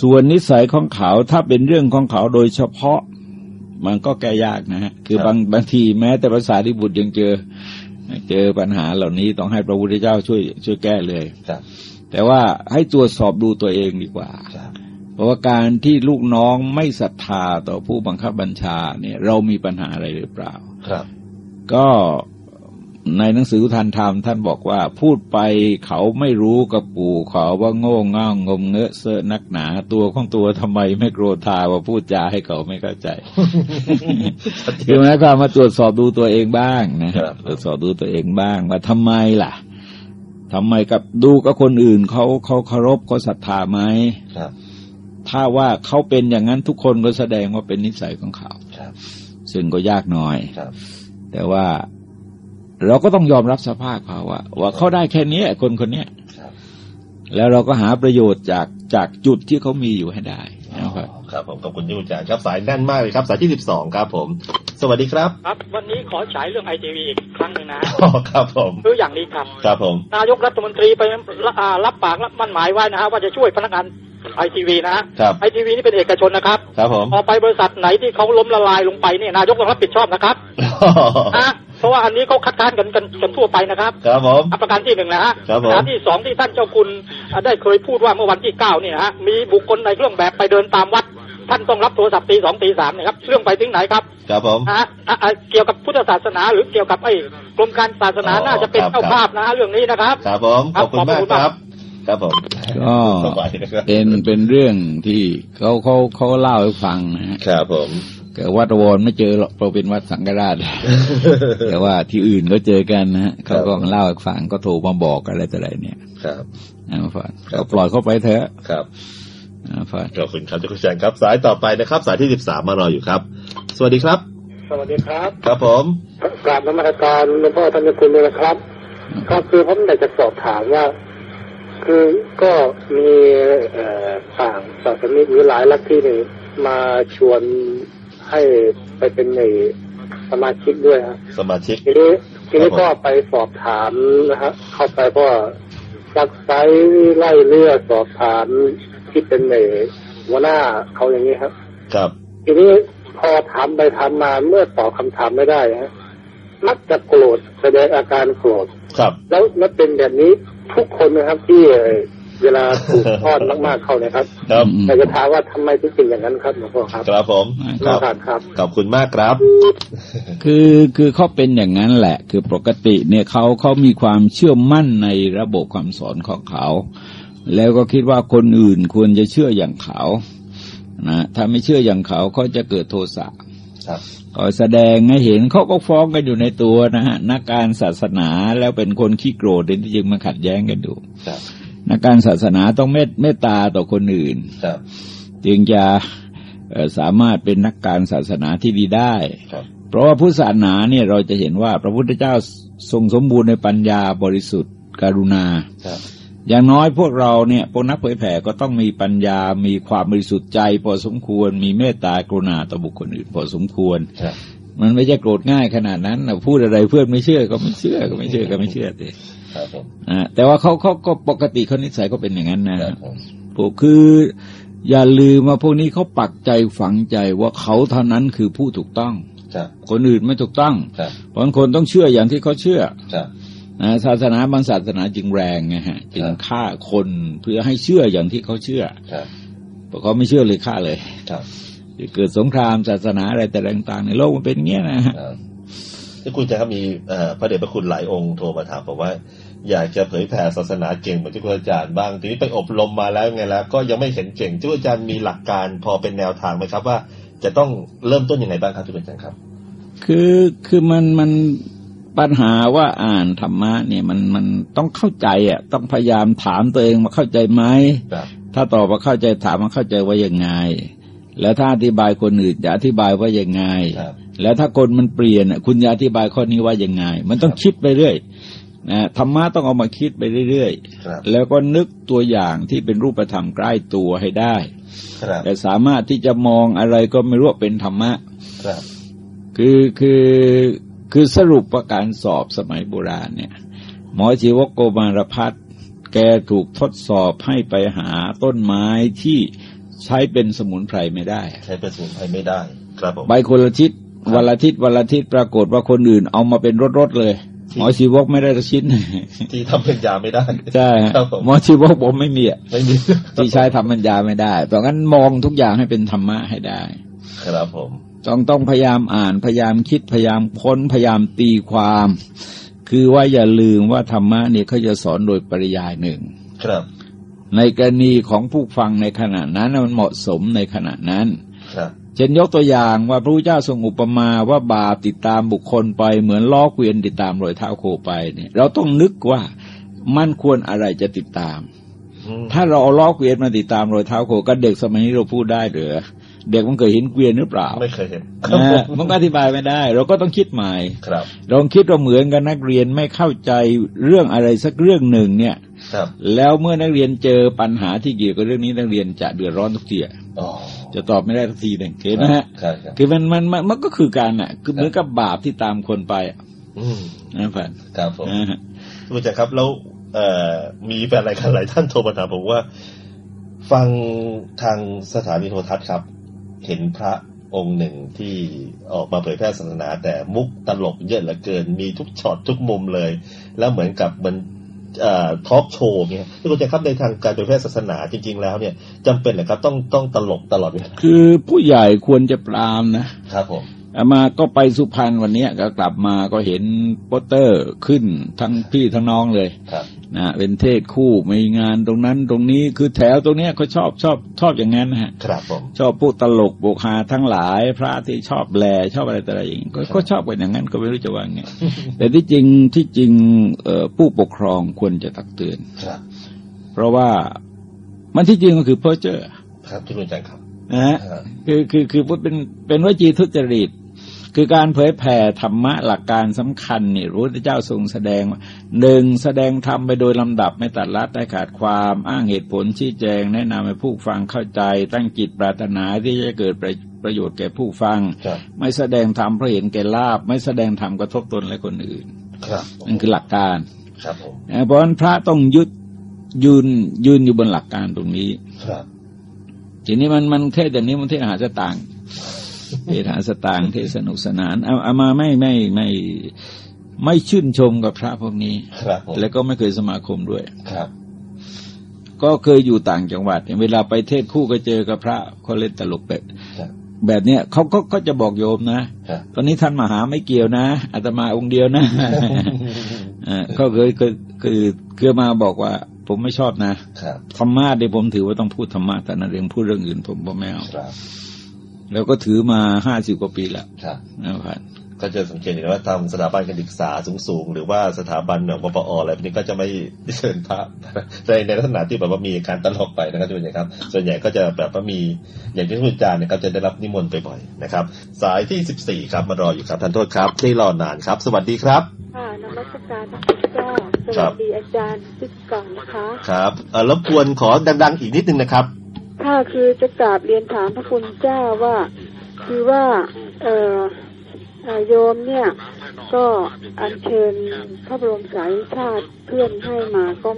ส่วนนิสัยของเขาถ้าเป็นเรื่องของเขาโดยเฉพาะ มันก็แก้ยากนะฮะคือบางบางทีแม้แต่ภาษาที่บุตรยังเจอ เจอปัญหาเหล่านี้ต้องให้พระพุทธเจ้าช่วยช่วยแก้เลยครับแต่ว่าให้ตรวจสอบดูตัวเองดีกว่าครับเพราะว่าการที่ลูกน้องไม่ศรัทธาต่อผู้บังคับบัญชาเนี่ย เรามีปัญหาอะไรหรือเปล่า ครับ ก็ ในหนังสือทันธรรมท่านบอกว่า พูดไปเขาไม่รู้กับปู่เขาว่าโง่เง่างมเงอะเซอะนักหนา ตัวของตัวทำไมไม่โกรธาว่าพูดจาให้เขาไม่เข้าใจคือหมายความมาตรวจสอบดูตัวเองบ้างนะครับตรวจสอบดูตัวเองบ้างว่าทำไมล่ะทำไมกับดูกับคนอื่นเขาเขาเคารพเขาศรัทธาไหมครับถ้าว่าเขาเป็นอย่างนั้นทุกคนก็แสดงว่าเป็นนิสัยของเขาครับซึ่งก็ยากหน่อยครับแต่ว่า เราก็ต้องยอมรับสภาพเขาว่าว่าเขาได้แค่เนี้ยคนคนเนี้ยครับแล้วเราก็หาประโยชน์จากจากจุดที่เขามีอยู่ให้ได้นะครับ ครับผมขอบคุณที่คุณอาจารย์ครับสายแน่นมากเลยครับ สายที่สิบสองครับผม สวัสดีครับ ครับ วันนี้ขอฉายเรื่องไอทีวีอีกครั้งหนึ่งนะอ๋อครับผมคืออย่างนี้ครับครับผมนายกรัฐมนตรีไปรับอ่ารับปากรับมั่นหมายไว้นะฮะว่าจะช่วยพนักงานไอทีวีนะฮะครับไอทีวีนี่เป็นเอกชนนะครับครับผมพอไปบริษัทไหนที่เขาล้มละลายลงไปเนี่ยนายกต้องรับผิดชอบนะครับนะเพราะว่าอันนี้เขาคัดค้านกันกันกันทั่วไปนะครับครับผมอะประการที่หนึ่งนะฮะครับผมประการที่สองที่ท่านเจ้าคุณอะได้เคยพูดว่าเมื่อวันที่เก้านี่นะฮะมีบุคคลในเครื่องแบบไปเดินตามวัด ท่านต้องรับโทรศัพท์ตีสองตีสามเนี่ยครับเรื่องไปถึงไหนครับครับผมอะอะอะเกี่ยวกับพุทธศาสนาหรือเกี่ยวกับไอ้กรมการศาสนาอ๋อน่าจะเป็นครับเจ้าภาพนะฮะเรื่องนี้นะครับครับผมขอบคุณมากครับครับผมก็สบายนะครับเป็นเป็นเรื่องที่เขาเขาเขาเล่าให้ฟังนะฮะครับผมแต่วัดวรไม่เจอหรอกเพราะเป็นวัดสังฆราช แต่ว่าที่อื่นก็เจอกันนะฮะเขาก็มาเล่าให้ฟังก็โทรมาบอกอะไรต่ออะไรเนี่ย ครับนะฟังก็ปล่อยเข้าไปเถอะครับนะฟัง ขอบคุณครับเจ้าคุณอาจารย์ครับ สายต่อไปนะครับ สายที่สิบสามมารออยู่ครับ สวัสดีครับ สวัสดีครับ ครับผมกราบนมัสการหลวงพ่อท่านเจ้าคุณเลยนะครับ ก็คือผมอยากจะสอบถามว่า คือก็มีเอ่อต่างศาสนิกหรือหลายลัทธินี่มาชวนให้ไปเป็นในสมาชิกด้วยครับสมาชิกทีนี้ทีนี้ครับผมก็ไปสอบถามนะฮะเข้าไปก็ซักไซไล่เลือดสอบถาม ที่เป็นในหัวหน้าเขาอย่างนี้ครับ ครับทีนี้พอถามไปถามมาเมื่อตอบคำถามไม่ได้ฮะมักจะโกรธแสดงอาการโกรธครับ แล้วแล้วเป็นแบบนี้ทุกคนนะครับที่เอ่อเวลาถูกทอดมากๆเข้าเนะครับครับแต่จะถามว่าทำไมถึงเป็นอย่างนั้นครับหลวงพ่อครับ ครับผมขอบคุณครับขอบคุณมากครับ คือคือเขาเป็นอย่างนั้นแหละ คือปกติเนี่ยเขาเขามีความเชื่อมั่นในระบบความสอนของเขา แล้วก็คิดว่าคนอื่นควรจะเชื่ออย่างเขานะถ้าไม่เชื่ออย่างเขาเขาจะเกิดโทสะครับก็แสดงให้เห็นเขาก็ฟ้องกันอยู่ในตัวนะฮะนักการศาสนาแล้วเป็นคนขี้โกรธที่จึงมาขัดแย้งกันอยู่ครับนักการศาสนาต้องเมตเมตตาต่อคนอื่นครับจึงจะเอ่อสามารถเป็นนักการศาสนาที่ดีได้ครับเพราะว่าพุทธศาสนาเนี่ยเราจะเห็นว่าพระพุทธเจ้าทรงสมบูรณ์ในปัญญาบริสุทธิ์ กรุณาครับ อย่างน้อยพวกเราเนี่ยพวกนักเผยแผ่ก็ต้องมีปัญญา มีความบริสุทธิ์ใจ พอสมควร มีเมตตากรุณาต่อบุคคลอื่น พอสมควรครับมันไม่ใช่โกรธง่ายขนาดนั้นนะพูดอะไรเพื่อนไม่เชื่อก็ไม่เชื่อก็ไม่เชื่อก็ไม่เชื่อสิครับผมอ่าแต่ว่าเขาเขาก็ปกติเขานิสัยก็เป็นอย่างนั้นนะครับผมพวกคืออย่าลืมว่าพวกนี้เขาปักใจฝังใจว่าเขาเท่านั้นคือผู้ถูกต้องครับคนอื่นไม่ถูกต้องครับเพราะคนต้องเชื่ออย่างที่เขาเชื่อครับนะ ศาสนาบางศาสนาจึงแรงไงฮะจึงฆ่าคนเพื่อให้เชื่ออย่างที่เขาเชื่อครับเพราะเขาไม่เชื่อเลยฆ่าเลยครับเกิดสงครามศาสนาอะไรแต่ต่างๆ ในโลกมันเป็นอย่างเงี้ยนะฮะครับที่คุณจะครับมีเอ่อพระเดชพระคุณหลายองค์โทรมาถามบอกว่า อยากจะเผยแผ่ศาสนาเก่งเหมือนที่คุณอาจารย์บ้าง ทีนี้ไปอบรมมาแล้วไงแล้ว ก็ยังไม่เห็นเก่งที่อาจารย์มีหลักการพอเป็นแนวทางไหมครับ ว่าจะต้องเริ่มต้นยังไงบ้างครับที่อาจารย์ครับ คือคือมันมัน ปัญหาว่าอ่านธรรมะเนี่ยมันมันต้องเข้าใจอะ ต้องพยายามถามตัวเองมาเข้าใจไหมครับถ้าตอบว่าเข้าใจถามว่าเข้าใจว่ายังไง แล้วถ้าอธิบายคนอื่นจะอธิบายว่ายังไงครับแล้วถ้าคนมันเปลี่ยนอะคุณจะอธิบายข้อนี้ว่ายังไง มันต้องคิดไปเรื่อยนะธรรมะต้องเอามาคิดไปเรื่อยครับๆแล้วก็นึกตัวอย่างที่เป็นรูปธรรมใกล้ตัวให้ได้ครับแต่สามารถที่จะมองอะไรก็ไม่รู้ว่าเป็นธรรมะครับคือคือ คือสรุปประการสอบสมัยโบราณเนี่ย หมอชีวกโกมารพัฒน์แกถูกทดสอบให้ไปหาต้นไม้ที่ใช้เป็นสมุนไพรไม่ได้ ใช้เป็นสมุนไพรไม่ได้ ครับผมใบคนละทิศวันละทิศวันละทิศปรากฏว่าคนอื่นเอามาเป็นรถๆเลยหมอชีวกไม่ได้ละชิ้นที่ทำเป็นยาไม่ได้ใช่ฮะครับผมหมอชีวกผมไม่มีอะไม่มีที่ใช้ทำปัญญาไม่ได้เพราะงั้นมองทุกอย่างให้เป็นธรรมะให้ได้ ครับผม ต้องต้องพยายามอ่านพยายามคิดพยายามค้นพยายามตีความ คือว่าอย่าลืมว่าธรรมะเนี่ยเขาจะสอนโดยปริยายหนึ่งครับ ในกรณีของผู้ฟังในขณะนั้นน่ะมันเหมาะสมในขณะนั้นครับเช่นยกตัวอย่างว่าพระพุทธเจ้าทรงอุปมาว่าบาปติดตามบุคคลไปเหมือนล้อเกวียนติดตามรอยเท้าโคไปเนี่ย เราต้องนึกว่ามันควรอะไรจะติดตามอืมถ้าเราเอาล้อเกวียนมาติดตามรอยเท้าโคก็เด็กสมัยนี้เราพูดได้เหรือ เด็กมันเคยเห็นเกวียนหรือเปล่า ไม่เคยเห็นนะฮะมันก็อธิบายไม่ได้ เราก็ต้องคิดใหม่ครับลองคิดว่าเหมือนกันนักเรียนไม่เข้าใจเรื่องอะไรสักเรื่องหนึ่งเนี่ยครับแล้วเมื่อนักเรียนเจอปัญหาที่เกี่ยวกับเรื่องนี้นักเรียนจะเดือดร้อนทุกทีอะอ๋อจะตอบไม่ได้ทุกทีหนึ่งเห็นไหมฮะครับครับคือมันมันมันมันก็คือการอะ คือเหมือนกับบาปที่ตามคนไปอะอืมนะแฟนครับผมนะฮะทุกท่านครับแล้วเอ่อมีแฟนรายการหลายท่านโทรมาถามผมว่า ฟังทางสถานีโทรทัศน์ครับ เห็นพระองค์หนึ่งที่ออกมาเผยแพร่ศาสนา แต่มุกตลกเยอะเหลือเกิน มีทุกช็อตทุกมุมเลย แล้วเหมือนกับมันทอล์กโชว์เนี่ยที่คุณจะครับในทางการเผยแพร่ศาสนาจริง ๆ แล้วเนี่ยจำเป็นเหรอครับต้องต้องตลกตลอดเวลาคือผู้ใหญ่ควรจะปรามนะครับผมอาตมาก็ไปสุพรรณวันเนี้ยก็กลับมาก็เห็นโปสเตอร์ขึ้นทั้งพี่ทั้งน้องเลย ครับ นะเป็นเทศคู่มีงานตรงนั้นตรงนี้คือแถวตรงเนี้ยเขาชอบชอบชอบอย่างนั้นนะฮะครับผมชอบพูดตลกโบกฮาทั้งหลาย พระที่ชอบแลชอบอะไรแต่อะไรอย่างนี้ก็ก็ชอบกันอย่างนั้นก็ไม่รู้จะว่าไงแต่ที่จริงที่จริงเอ่อผู้ปกครองควรจะตักเตือนครับเพราะว่ามันที่จริงก็คือเพ้อเจ้อครับที่คุณอาจารย์ครับนะฮะครับคือคือคือพูดเป็นเป็นวจีทุจริต คือการเผยแผ่ธรรมะหลักการสำคัญนี่พระพุทธเจ้าทรงแสดงว่าหนึ่งแสดงธรรมไปโดยลำดับไม่ตัดลัดได้ขาดความอ้างเหตุผลชี้แจง แนะนำให้ผู้ฟังเข้าใจ ตั้งจิตปรารถนาที่จะเกิดประประโยชน์แก่ผู้ฟังครับไม่แสดงธรรมเพราะเห็นแก่ลาบ ไม่แสดงธรรมกระทบตนและคนอื่นครับนั่นคือหลักการครับผมนะเพราะฉะนั้นพระต้องยึดยืนยืนอยู่บนหลักการตรงนี้ครับทีนี้มันมันเทศอย่างนี้มันเทศหาสตางค์ เทศหาสตางค์เทศสนุกสนานเอาเอามาไม่ไม่ไม่ไม่ชื่นชมกับพระพวกนี้ครับผมแล้วก็ไม่เคยสมาคมด้วยครับ ก็เคยอยู่ต่างจังหวัดเวลาไปเทศคู่ก็เจอกับพระเขาเล่นตลกแบบแบบเนี้ยเขาก็ก็จะบอกโยมนะตอนนี้ท่านมหาไม่เกี่ยวนะอาตมาองค์เดียวนะเขาเคยเคยคือคือมาบอกว่า ผมไม่ชอบนะธรรมะเดี๋ยวผมถือว่าต้องพูดธรรมะแต่นั้นเรื่องพูดเรื่องอื่นผมก็ไม่เอา แล้วก็ถือมาห้าสิบกว่าปีแล้วนะครับก็จะสังเกตเห็นว่าทางสถาบันการศึกษาสูงๆ หรือว่าสถาบันแบบปปออะไรพวกนี้ก็จะไม่เชิญพระในในลักษณะที่แบบว่ามีการตลกไปนะครับทุกท่านครับ ส่วนใหญ่ก็จะแบบว่ามีอย่างที่คุณอาจารย์เนี่ยก็จะได้รับนิมนต์ไปบ่อยนะครับ สายที่สิบสี่ครับมารออยู่ครับท่านโทษครับที่รอนานครับ สวัสดีครับค่ะนมัสการพระคุณเจ้าสวัสดีอาจารย์ทิศก่อนนะคะครับเออรบกวนขอดัง ๆ อีกนิดนึงนะครับ ถ้าคือจะกราบเรียนถามพระคุณเจ้าว่า คือว่า เออ โยมเนี่ยก็อัญเชิญพระบรมสารีชาติเพื่อนให้มาก็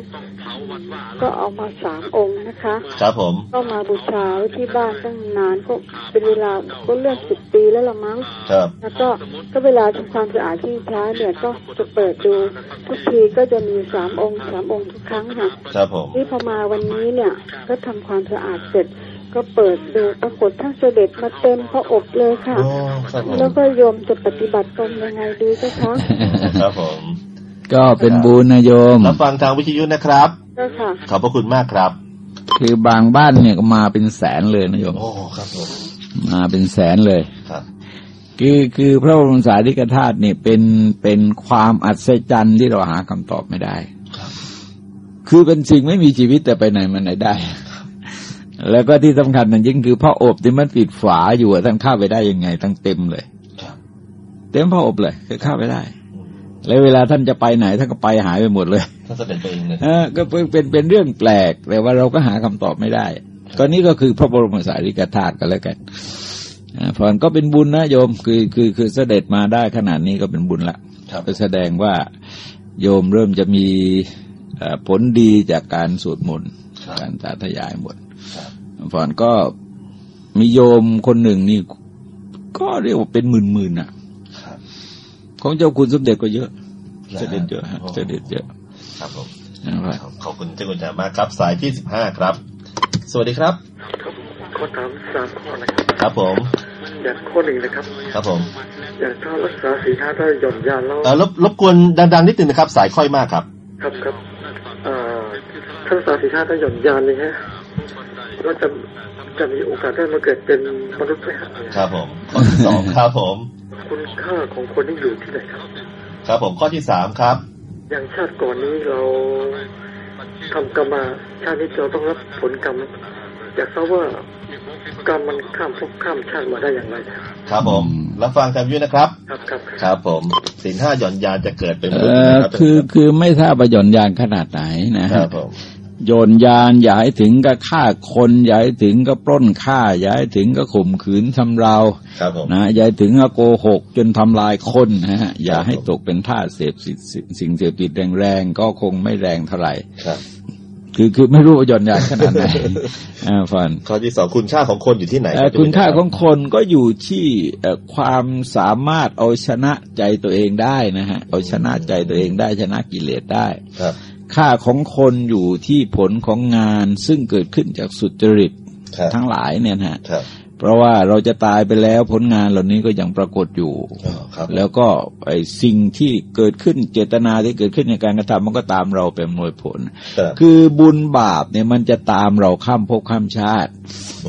ก็เอามาสามองค์นะคะครับผมก็มาบูชาไว้ที่บ้านตั้งนานก็เป็นเวลาก็เรื่องสิบปีแล้วละมั้งครับแล้วก็ก็เวลาทำความสะอาดที่ช้าเนี่ยก็จะเปิดดูทุกทีก็จะมีสามองค์สามองค์ทุกครั้งค่ะครับผมที่พอมาวันนี้เนี่ยก็ทำความสะอาดเสร็จ ก็เปิดดูปรากฏท่านเสด็จมาเต็มพระอบเลยค่ะแล้วก็โยมจะปฏิบัติตนยังไงดีเจ้าคะครับผม ก็เป็นบุญนะโยม รับฟังทางวิทยุนะครับค่ะ ขอบพระคุณมากครับ คือบางบ้านเนี่ยก็มาเป็นแสนเลยนะโยม โอ้ครับผมมาเป็นแสนเลย ครับคือคือพระบรมสารีริกธาตุเนี่ยเป็นเป็นความอัศจรรย์ที่เราหาคำตอบไม่ได้คือเป็นสิ่งไม่มีชีวิตแต่ไปไหนมาไหนได้ แล้วก็ที่สำคัญนั่นยิ่งคือพระอบที่มันปิดฝาอยู่ท่านเข้าไปได้ยังไงทั้งเต็มเลยเต็มพระอบเลยคือเข้าไปได้ แล้วเวลาท่านจะไปไหนท่านก็ไปหายไปหมดเลยท่านเสด็จไปเองเลยก็เป็นเป็นเรื่องแปลกแต่ว่าเราก็หาคำตอบไม่ได้ก็นี้ก็คือพระบรมสารีริกธาตุกันแล้วกันเพราะก็เป็นบุญนะโยมคือคือคือเสด็จมาได้ขนาดนี้ก็เป็นบุญละก็แสดงว่าโยมเริ่มจะมีผลดีจากการสวดมนต์การสาธยายหมด ฝันก็มีโยมคนหนึ่งนี่ ก็เรียกว่าเป็นหมื่นๆน่ะของเจ้าคุณสมเด็จก็เยอะเสด็จเยอะฮะเสด็จเยอะ ครับผมขอบคุณเจ้าคุณจ่ามากครับสายที่สิบห้าครับ สวัสดีครับครับข้อถามสามข้อนะครับครับผมอย่างข้อหนึ่งนะครับ ครับผมอย่างถ้ารักษาสีห้าได้หย่อนยานแล้วรบรบกวนดังๆนิดนึงนะครับ สายค่อยมากครับ ครับครับถ้ารักษาสีห้าได้หย่อนยานนี่ฮะ ก็จะจะมีโอกาสได้มาเกิดเป็นมนุษย์ไหมครับผมข้อที่สองครับผม คุณค่าของคนที่อยู่ที่ไหนครับ ครับผมข้อที่สามครับ อย่างชาติก่อนนี้เราทำกรรมมาชาตินี้เราต้องรับผลกรรมอยากทราบว่ากรรมมันข้ามภพข้ามชาติมาได้อย่างไร ครับผมรับฟังคำยุนะครับ ครับครับครับผมสินห้าหย่อนยานจะเกิดเป็นเออคือคือไม่ทราบว่าหย่อนยานขนาดไหนนะครับผม โยนยานอย่าให้ถึงก็ฆ่าคนอย่าให้ถึงก็ปล้นฆ่าอย่าให้ถึงก็ข่มขืนทำเรานะอย่าให้ถึงก็โกหกจนทำลายคนนะฮะอย่าให้ตกเป็นท่าเสพสิ่งเสพติดแรงๆก็คงไม่แรงเท่าไหร่คือคือไม่รู้ว่าย่อนยานขนาดไหนอ่าฟันข้อที่สองคุณค่าของคนอยู่ที่ไหนคุณค่าของคนก็อยู่ที่ความสามารถเอาชนะใจตัวเองได้นะฮะเอาชนะใจตัวเองได้ชนะกิเลสได้ครับ ค่าของคนอยู่ที่ผลของงานซึ่งเกิดขึ้นจากสุจริตทั้งหลายเนี่ยฮะ เพราะว่าเราจะตายไปแล้วผลงานเหล่านี้ก็ยังปรากฏอยู่แล้วก็ไอ้สิ่งที่เกิดขึ้นเจตนาที่เกิดขึ้นในการกระทำมันก็ตามเราเป็นหน่วยผล คือบุญบาปเนี่ยมันจะตามเราข้ามภพข้ามชาติ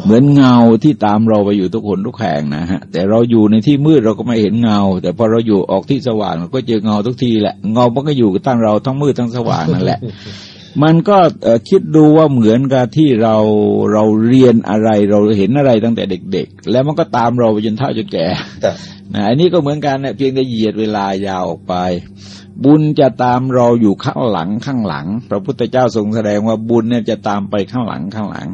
เหมือนเงาที่ตามเราไปอยู่ทุกคนทุกแห่งนะฮะ แต่เราอยู่ในที่มืดเราก็ไม่เห็นเงา แต่พอเราอยู่ออกที่สว่างเราก็เจอเงาทุกทีแหละเงามันก็อยู่ตั้งเราทั้งมืดทั้งสว่างนั่นแหละ มันก็คิดดูว่าเหมือนกับที่เราเราเรียนอะไรเราเห็นอะไรตั้งแต่เด็ก ๆ แล้วมันก็ตามเราไปจนเท่าจนแก่นะอันนี้ก็เหมือนกันเนี่ยเพียงแต่เหยียดเวลายาวออกไป บุญจะตามเราอยู่ข้างหลังข้างหลัง พระพุทธเจ้าทรงแสดงว่าบุญเนี่ยจะตามไปข้างหลังข้างหลัง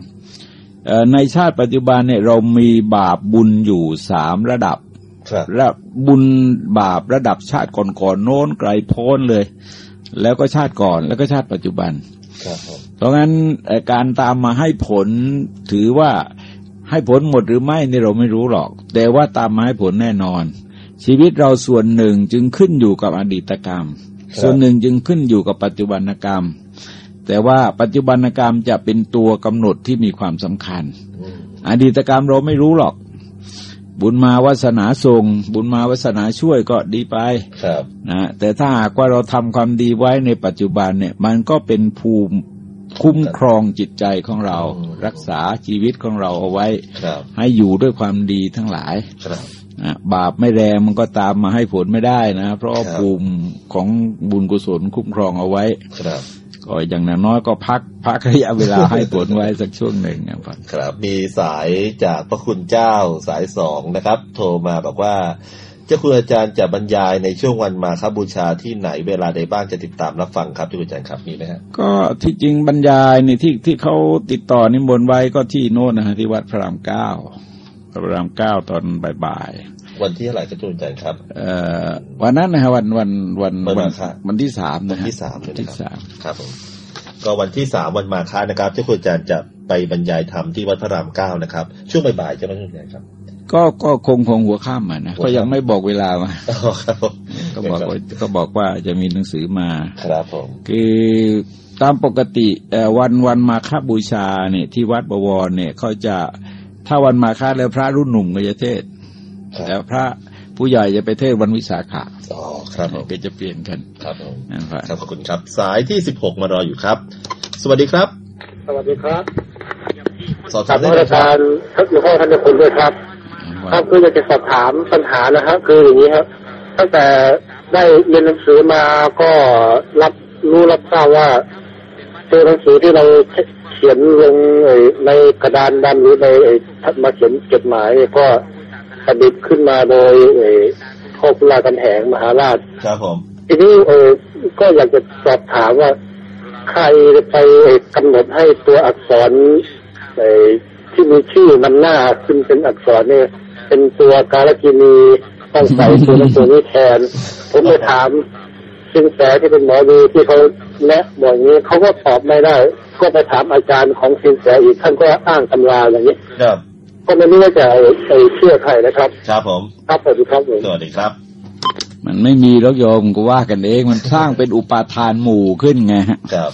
ในชาติปัจจุบันเนี่ยเรามีบาปบุญอยู่สามระดับและบุญบาประดับชาติก่อนๆโน้นไกลโพ้นเลย แล้วก็ชาติก่อนแล้วก็ชาติปัจจุบันเพราะงั้นการตามมาให้ผลถือว่าให้ผลหมดหรือไม่นี่เราไม่รู้หรอก แต่ว่าตามมาให้ผลแน่นอน ชีวิตเราส่วนหนึ่งจึงขึ้นอยู่กับอดีตกรรม ส่วนหนึ่งจึงขึ้นอยู่กับปัจจุบันกรรม แต่ว่าปัจจุบันกรรมจะเป็นตัวกำหนดที่มีความสำคัญ อดีตกรรมเราไม่รู้หรอก บุญมาวาสนาส่ง บุญมาวาสนาช่วยก็ดีไปครับนะแต่ถ้าหากว่าเราทำความดีไว้ในปัจจุบันเนี่ย มันก็เป็นภูมิคุ้มครองจิตใจของเรา รักษาชีวิตของเราเอาไว้ครับให้อยู่ด้วยความดีทั้งหลายครับนะบาปไม่แรงมันก็ตามมาให้ผลไม่ได้นะ เพราะว่าครับภูมิของบุญกุศลคุ้มครองเอาไว้ครับ ก็อย่างน้อยก็พักพักระยะเวลาให้ผลไว้สักช่วงหนึ่งนะครับครับ มีสายจากพระคุณเจ้าสายสองนะครับ โทรมาบอกว่าเจ้าคุณอาจารย์จะบรรยายในช่วงวันมาคบูชาที่ไหนเวลาใดบ้างจะติดตามรับฟังครับเจ้าคุณอาจารย์ครับมีไหมฮะก็ที่จริงบรรยายในที่ที่เขาติดต่อนิมนต์ไว้ก็ที่โน่นนะฮะที่วัดพระรามเก้าพระรามเก้าตอนบ่าย วันที่เท่าไหร่ครับเจ้าคุณอาจารย์ครับๆเอ่อวันนั้นนะฮะวันวันวันวันวัมาฆะวันที่สามวันะนฮะที่สามเลยที่นะครับสามครับผมก็วันที่สามวันมาฆะนะครับเจ้าคุณอาจารย์จะไปบรรยายธรรมที่วัดพระรามเก้านะครับ ช่วงบ่ายๆจะไม่ใช่ไหมครับ ก็ก็คงคงหัวข้ามอะนะหัวค่ำก็ยังไม่บอกเวลามาอ๋อครับผมก็บอกว่าก็บอกว่าจะมีหนังสือมาครับผมคือตามปกติเอ่อวันวันมาฆบูชาเนี่ยที่วัดบวรเนี่ยเขาจะถ้าวันมาฆแล้วพระรุ่นหนุ่มก็จะเทศน์ แล้วพระผู้ใหญ่จะไปเทศน์วันวิสาขะอ๋อครับผมก็จะเปลี่ยนกันครับผมนะครับครับขอบคุณครับ สายที่สิบหกมารออยู่ครับ สวัสดีครับ สวัสดีครับสอบครัถาบมได้ท่านเลยอาครัจาบรย์ครับหลวงพ่อท่านเจ้าคุณด้วยครับครับคืออยากจะสอบถามปัญหานะครับคืออย่างนี้ครับตั้งแต่ได้เรียนหนังสือมาก็รับรู้รับทราบว่าตัวหนังสือที่เราเขียนลงเอ่ยในกระดานดำหรือในเอ่ยมาเขียนจดหมายเนี่ยก็ ประดิษฐ์ขึ้นมาโดยเอ่ยพ่อคุลากันแหงมหาราช ครับผม ทีนี้เออก็อยากจะสอบถามว่า ใครไปกำหนดให้ตัวอักษรเอ่อที่มีชื่อนำหน้าขึ้นเป็นอักษรเนี่ย เป็นตัวการกินีต้องใส่ตัวนั้นตัวนี้แทน ผมไปถามสินแสที่เป็นหมอดูที่เขาแนะบอกอย่างนี้เขาก็ตอบไม่ได้ ก็ไปถามอาจารย์ของสินแสอีกท่านก็อ้างตำราอย่างนี้ครับ ก็ไม่รู้ว่าจะไปเชื่อใครนะครับ ครับผม ครับสวัสดีครับผมสวัสดีครับ มันไม่มีแล้วโยมก็ว่ากันเอง มันสร้างเป็นอุปาทานหมู่ขึ้นไงฮะครับ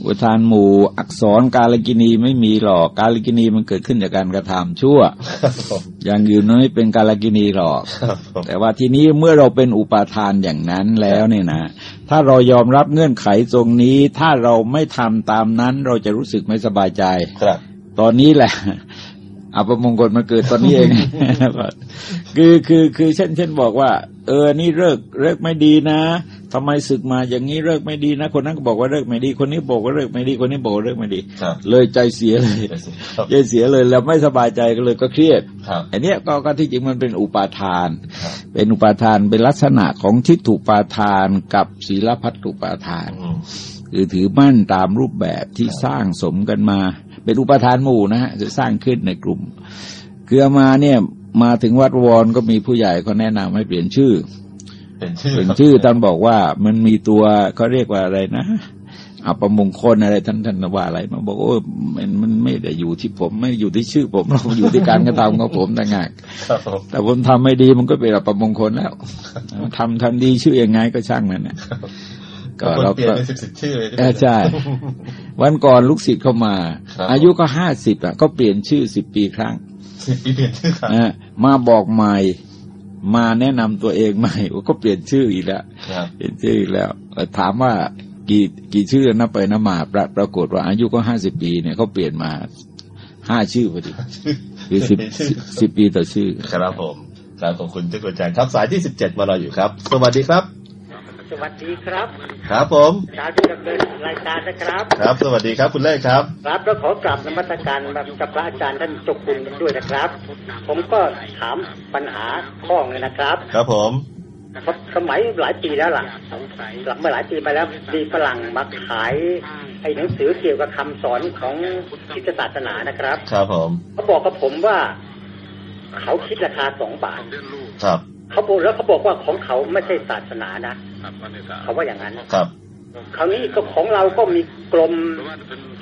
อุปาทานหมู่อักษรกาลกินีไม่มีหรอกกาลกินีมันเกิดขึ้นจากการกระทำชั่วครับผมอย่างอื่นมันไม่เป็นกาลกินีหรอกครับผมแต่ว่าทีนี้เมื่อเราเป็นอุปาทานอย่างนั้นแล้วเนี่ยนะ ถ้าเรายอมรับเงื่อนไขตรงนี้ ถ้าเราไม่ทำตามนั้นเราจะรู้สึกไม่สบายใจครับ ตอนนี้แหละ อัปมงคลมันเกิดตอนนี้เอง คือคือคือเช่นเช่นบอกว่า เออนี่เลิกเลิกไม่ดีนะทำไมศึกมาอย่างนี้เลิกไม่ดีนะ คนนั้นก็บอกว่าเลิกไม่ดี คนนี้บอกว่าเลิกไม่ดี คนนี้บอกว่าเลิกไม่ดีครับเลยใจเสียเลยครับใจเสียเลยแล้วไม่สบายใจก็เลยก็เครียดครับอันเนี้ยก็ก็ที่จริงมันเป็นอุปาทานครับเป็นอุปาทานเป็นลักษณะของทิฏฐุปาทานกับศีลพัตตุปาทานอืมคือถือมั่นตามรูปแบบที่สร้างสมกันมา เป็นอุปทานหมู่นะฮะจะสร้างขึ้นในกลุ่ม คือเอามาเนี่ยมาถึงวัดวรก็มีผู้ใหญ่ก็แนะนำให้เปลี่ยนชื่อเป็นชื่อเป็นชื่อท่านบอกว่ามันมีตัวเขาเรียกว่าอะไรนะอัปมงคลอะไรท่านท่านว่าอะไรมาบอกโอ้ยมันมันไม่ได้อยู่ที่ผม ไม่อยู่ที่ชื่อผมเราอยู่ที่การกระทำของผมต่างหากครับผมแต่ผมทำไม่ดีมันก็เป็นอัปมงคลแล้วทำทำดีชื่อยังไงก็ช่างมันนะ ก็คนเราเปลี่ยนก็เป็นสิบสิบชื่อเลยเออใช่ วันก่อนลูกศิษย์เข้ามาครับอายุก็ห้าสิบอะ ก็เปลี่ยนชื่อสิบปีครั้งสิบปีเปลี่ยนชื่อครับนะมาบอกใหม่มาแนะนำตัวเองใหม่ก็เปลี่ยนชื่ออีกแล้วครับเปลี่ยนชื่ออีกแล้วเออถามว่ากี่กี่ชื่อนับไปนับมาปราปรากฏว่าอายุก็ห้าสิบปีเนี่ยเขาเปลี่ยนมาห้าชื่อพอดีคือสิบสิบปีต่อชื่อ ครับผมครับขอบคุณเจ้าคุณอาจารย์ครับสายที่สิบเจ็ดมารออยู่ครับ สวัสดีครับ สวัสดีครับ ครับผมอาจารย์ที่ดำเนินรายการนะครับ ครับ สวัสดีครับคุณเล่ครับ ครับแล้วขอกราบนมัสการกับพระอาจารย์ท่านจกคุณด้วยนะครับ ผมก็ถามปัญหาข้อเลยนะครับ ครับผมสมัยหลายปีแล้วล่ะหลังเมื่อหลายปีมาแล้วมีฝรั่งมาขายไอ้หนังสือเกี่ยวกับคำสอนของคริสตศาสนานะครับ ครับผมเขาบอกกับผมว่า เขาคิดราคาสองบาท ครับเขาบอกแล้วเขาบอกว่าของเขาไม่ใช่ศาสนานะ เขาว่าอย่างนั้นครับ คราวนี้ก็ของเราก็มีกรม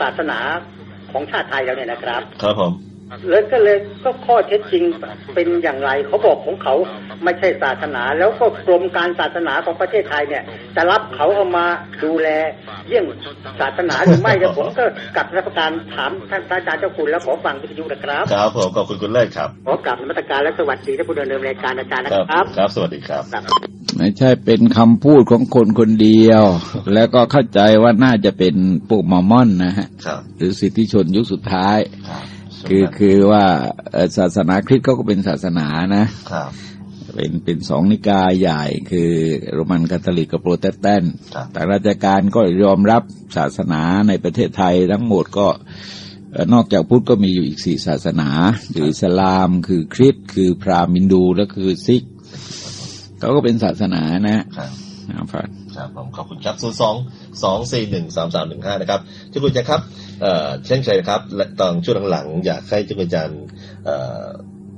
ศาสนาของชาติไทยแล้วเนี่ยนะครับ ครับผมเลยก็เลยก็ข้อเท็จจริงเป็นอย่างไร เขาบอกของเขาไม่ใช่ศาสนา แล้วก็กรมการศาสนาของประเทศไทยเนี่ย จะรับเขาเอามาดูแล เยี่ยงศาสนาหรือไม่เดี๋ยวผมก็กลับรับประการถามท่านพระอาจารย์เจ้าคุณแล้วขอฟังวิทยุนะครับครับผมขอบคุณคุณเลิศครับขอกลับนมัสการและสวัสดีท่านผู้ดำเนินรายการอาจารย์นะคครับ ครับ สวัสดีครับ ไม่ใช่เป็นคำพูดของคนคนเดียว แล้วก็เข้าใจว่าน่าจะเป็นพวกมอร์มอนนะฮะครับหรือสิทธิชนยุคสุดท้ายครับคือคือว่าเอ่อศาสนาคริสต์เขาก็เป็นศาสนานะครับเป็นเป็นสองนิกายใหญ่คือโรมันคาทอลิกกับโปรเตสแตนต์ครับแต่ราชการก็ยอมรับศาสนาในประเทศไทยทั้งหมดก็เอ่อนอกจากพุทธก็มีอยู่อีกสี่ศาสนาคืออิสลาม คือคริสต์คือพราหมณ์ฮินดูและคือซิก เขาก็เป็นศาสนานะครับนะครับครับผมขอบคุณครับศูนย์สองสองสี่หนึ่งสามสามหนึ่งห้านะครับเจ้าคุณอาจารย์ครับเอ่อเช่นเคยนะครับและตอนช่วงหลังๆอยากให้เจ้าคุณอาจารย์เอ่อ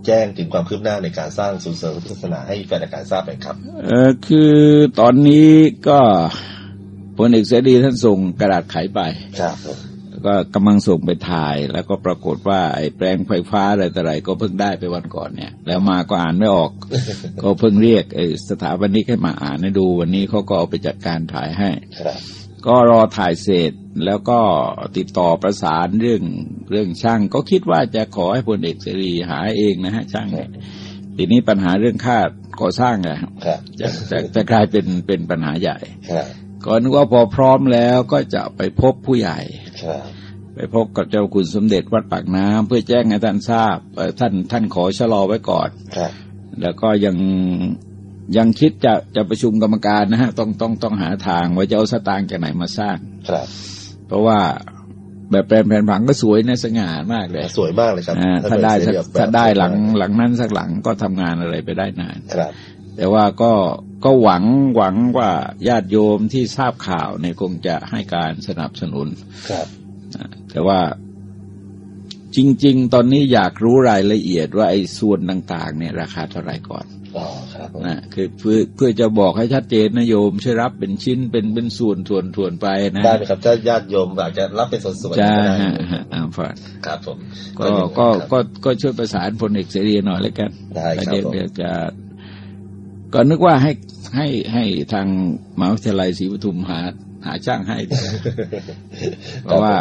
แจ้งถึงความคืบหน้าในการสร้างศูนย์เสริมพุทธศาสนาให้แฟนรายการทราบหน่อยครับเออคือตอนนี้ก็พลเอกเสรีท่านส่งกระดาษไขไปครับผม ก็กำลังส่งไปถ่าย แล้วก็ปรากฏว่าไอ้แปลงไฟฟ้าอะไรต่ออะไรก็เพิ่งได้ไปวันก่อนเนี่ย แล้วมาก็อ่านไม่ออก ก็เพิ่งเรียกไอ้สถาปนิกให้มาอ่านให้ดูวันนี้เขาก็เอาไปจัดการถ่ายให้ครับก็รอถ่ายเสร็จแล้วก็ติดต่อประสานเรื่องเรื่องช่าง ก็คิดว่าจะขอให้พลเอกเสรีหาเองนะฮะช่างเนี่ยทีนี้ปัญหาเรื่องค่าก่อสร้างอะครับจะจะจะกลายเป็นเป็นปัญหาใหญ่ ครับก็นึกว่าพอพร้อมแล้วก็จะไปพบผู้ใหญ่ครับไปพบกับเจ้าคุณสมเด็จวัดปากน้ำเพื่อแจ้งให้ท่านทราบเอ่อท่านท่านขอชะลอไว้ก่อนครับแล้วก็ยังยังคิดจะจะประชุมกรรมการนะฮะต้องต้องต้องหาทางว่าจะเอาสตางค์จากไหนมาสร้างครับเพราะว่าแบบแปลนแผนผังก็สวยนะสง่ามากเลย สวยมากเลยครับอ่าท่นถ้าได้เสสัรีกออกแบบถ้าได้หลังหลังนั้นสักหลังก็ทำงานอะไรไปได้นานครับ แต่ว่าก็ก็หวังหวังว่าญาติโยมที่ทราบข่าวเนี่ยคงจะให้การสนับสนุนครับนะแต่ว่าจริง ๆ ตอนนี้อยากรู้รายละเอียดว่าไอ้ส่วนต่าง ๆ เนี่ยราคาเท่าไหร่ก่อนอ๋อครับผมนะคือเพื่อเพื่อจะบอกให้ชัดเจนนะโยมช่วยรับเป็นชิ้นเป็นเป็นส่วนส่วนส่วนไปนะได้ไหมครับถ้าญาติโยมอยากจะรับเป็นส่วนๆใช่ก็ได้ฮะฮะอ่าฝากครับผมก็อย่างนั้นก็ครับก็ก็ช่วยประสานพลเอกเสรีหน่อยแล้วกันได้ครับแล้วเดี๋ยวผมเดี๋ยวจะ ก็นึกว่าให้ให้ให้ทางมหาวิทยาลัยศรีปทุมหาหาช่างให้ดีกว่าเพราะว่า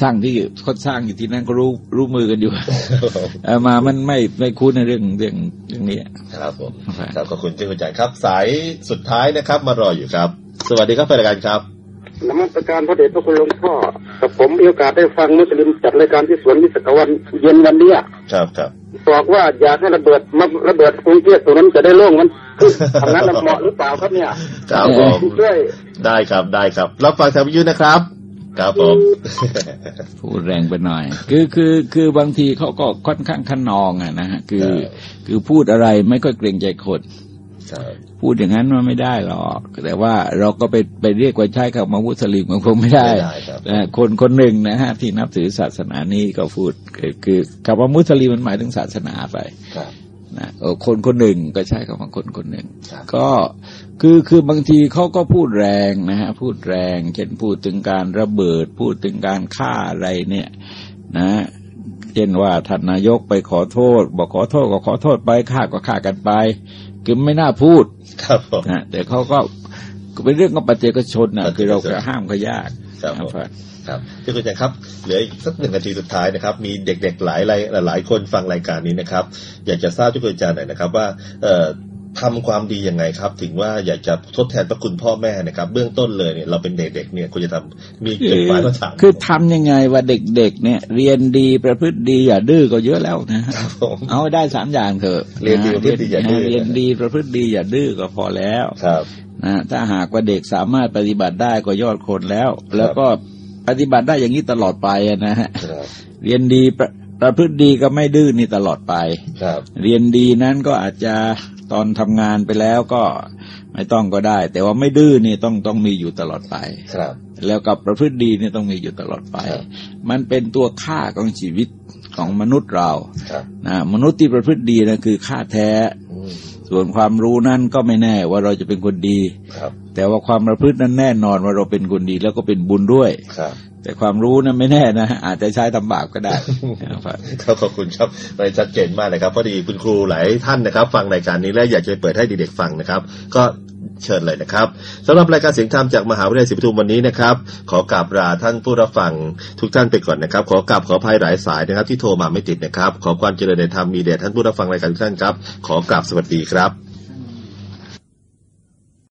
ช่างที่เขาสร้างอยู่ที่นั่นก็รู้รู้มือกันอยู่เออมามันไม่ไม่คุ้นในเรื่องเรื่องเรื่องนี้ครับผมครับขอบคุณเจ้าคุณอาจารย์ครับ สายสุดท้ายนะครับ มารออยู่ครับ สวัสดีครับแฟนรายการครับ นมัสการพระเดชพระคุณหลวงพ่อกับผมมีโอกาสได้ฟังมุสลิมจัดรายการที่สวนวิศกวันเย็นวันเนี้ยครับครับบอกว่าอยากให้ระเบิดมาระเบิดกรุงเทพตรงนั้นจะได้โล่งมันทำนั้นเหมาะหรือเปล่าครับเนี่ยครับผมช่วยได้ครับได้ครับรับฟังทางวิทยุนะครับครับผมพูดแรงไปหน่อย คือคือคือบางทีเขาก็ค่อนข้างขนองอะนะฮะคือ คือพูดอะไรไม่ค่อยเกรงใจคนครับ พูดอย่างนั้นมันไม่ได้หรอกแต่ว่าเราก็ไปไปเรียกว่าใช้คำว่ามุสลิมมันคงไม่ได้ไม่ได้ครับแต่คนคนหนึ่งนะฮะที่นับถือศาสนานี้ก็พูดคือคือคำว่ามุสลิมมันหมายถึงศาสนาไปครับนะเออคนคนหนึ่งก็ใช้คำว่าคนคนหนึ่งครับก็คือคือบางทีเขาก็พูดแรงนะฮะพูดแรง เช่นพูดถึงการระเบิด พูดถึงการฆ่าอะไรเนี่ย นะเช่นว่าท่านนายกไปขอโทษ บอกขอโทษก็ขอโทษไปฆ่าก็ฆ่ากันไป คือไม่น่าพูด ครับผมนะแต่เขาก็ก็เป็นเรื่องของปัจเจกชนนะปัจเจกชนคือเราจะห้ามก็ยากครับผมนะครับครับเจ้าคุณอาจารย์ครับเหลืออีกสักหนึ่งนาทีสุดท้ายนะครับ มีเด็กๆหลายหลายหลายคนฟังรายการนี้นะครับ อยากจะทราบเจ้าคุณอาจารย์หน่อยนะครับ ว่าเอ่อ ทำความดียังไงครับ ถึงว่าอยากจะทดแทนพระคุณพ่อแม่นะครับ เบื้องต้นเลยเนี่ยเราเป็นเด็กๆเนี่ยควรจะทำมีจดหมายมาถามคือทำยังไงว่าเด็กๆเนี่ย เรียนดีประพฤติดีอย่าดื้อก็เยอะแล้วนะฮะครับผมเอาให้ได้สามอย่างเถอะเรียนดีประพฤติดีอย่าดื้อเรียนดีประพฤติดีอย่าดื้อก็พอแล้วครับนะถ้าหากว่าเด็กสามารถปฏิบัติได้ก็ยอดคนแล้ว แล้วก็ปฏิบัติได้อย่างนี้ตลอดไปอะนะฮะครับเรียนดีประประพฤติดีก็ไม่ดื้อนี่ตลอดไปครับเรียนดีนั้นก็อาจจะ ตอนทำงานไปแล้วก็ไม่ต้องก็ได้ แต่ว่าไม่ดื้อนี่ต้องต้องมีอยู่ตลอดไปครับ แล้วกับประพฤติดีนี่ต้องมีอยู่ตลอดไปครับมันเป็นตัวค่าของชีวิตของมนุษย์เราครับนะมนุษย์ที่ประพฤติดีนะคือค่าแท้อืมส่วนความรู้นั้นก็ไม่แน่ว่าเราจะเป็นคนดีครับแต่ว่าความประพฤตินั้นแน่นอนว่าเราเป็นคนดีแล้วก็เป็นบุญด้วยครับ แต่ความรู้นะไม่แน่นะ อาจจะใช้ทำบาปก็ได้ครับขอบคุณครับไปชัดเจนมากนะครับพอดีคุณครูหลายท่านนะครับ ฟังรายการนี้แล้วอยากจะเปิดให้เด็กๆฟังนะครับ ก็เชิญเลยนะครับสำหรับรายการเสียงธรรมจากมหาวิทยาลัยศรีปทุมวันนี้นะครับ ขอกราบลาท่านผู้รับฟังทุกท่านไปก่อนนะครับ ขอกราบขออภัยหลายสายนะครับ ที่โทรมาไม่ติดนะครับ ขอความเจริญในธรรมมีแด่ท่านผู้รับฟังรายการทุกท่านครับ ขอกราบสวัสดีครับ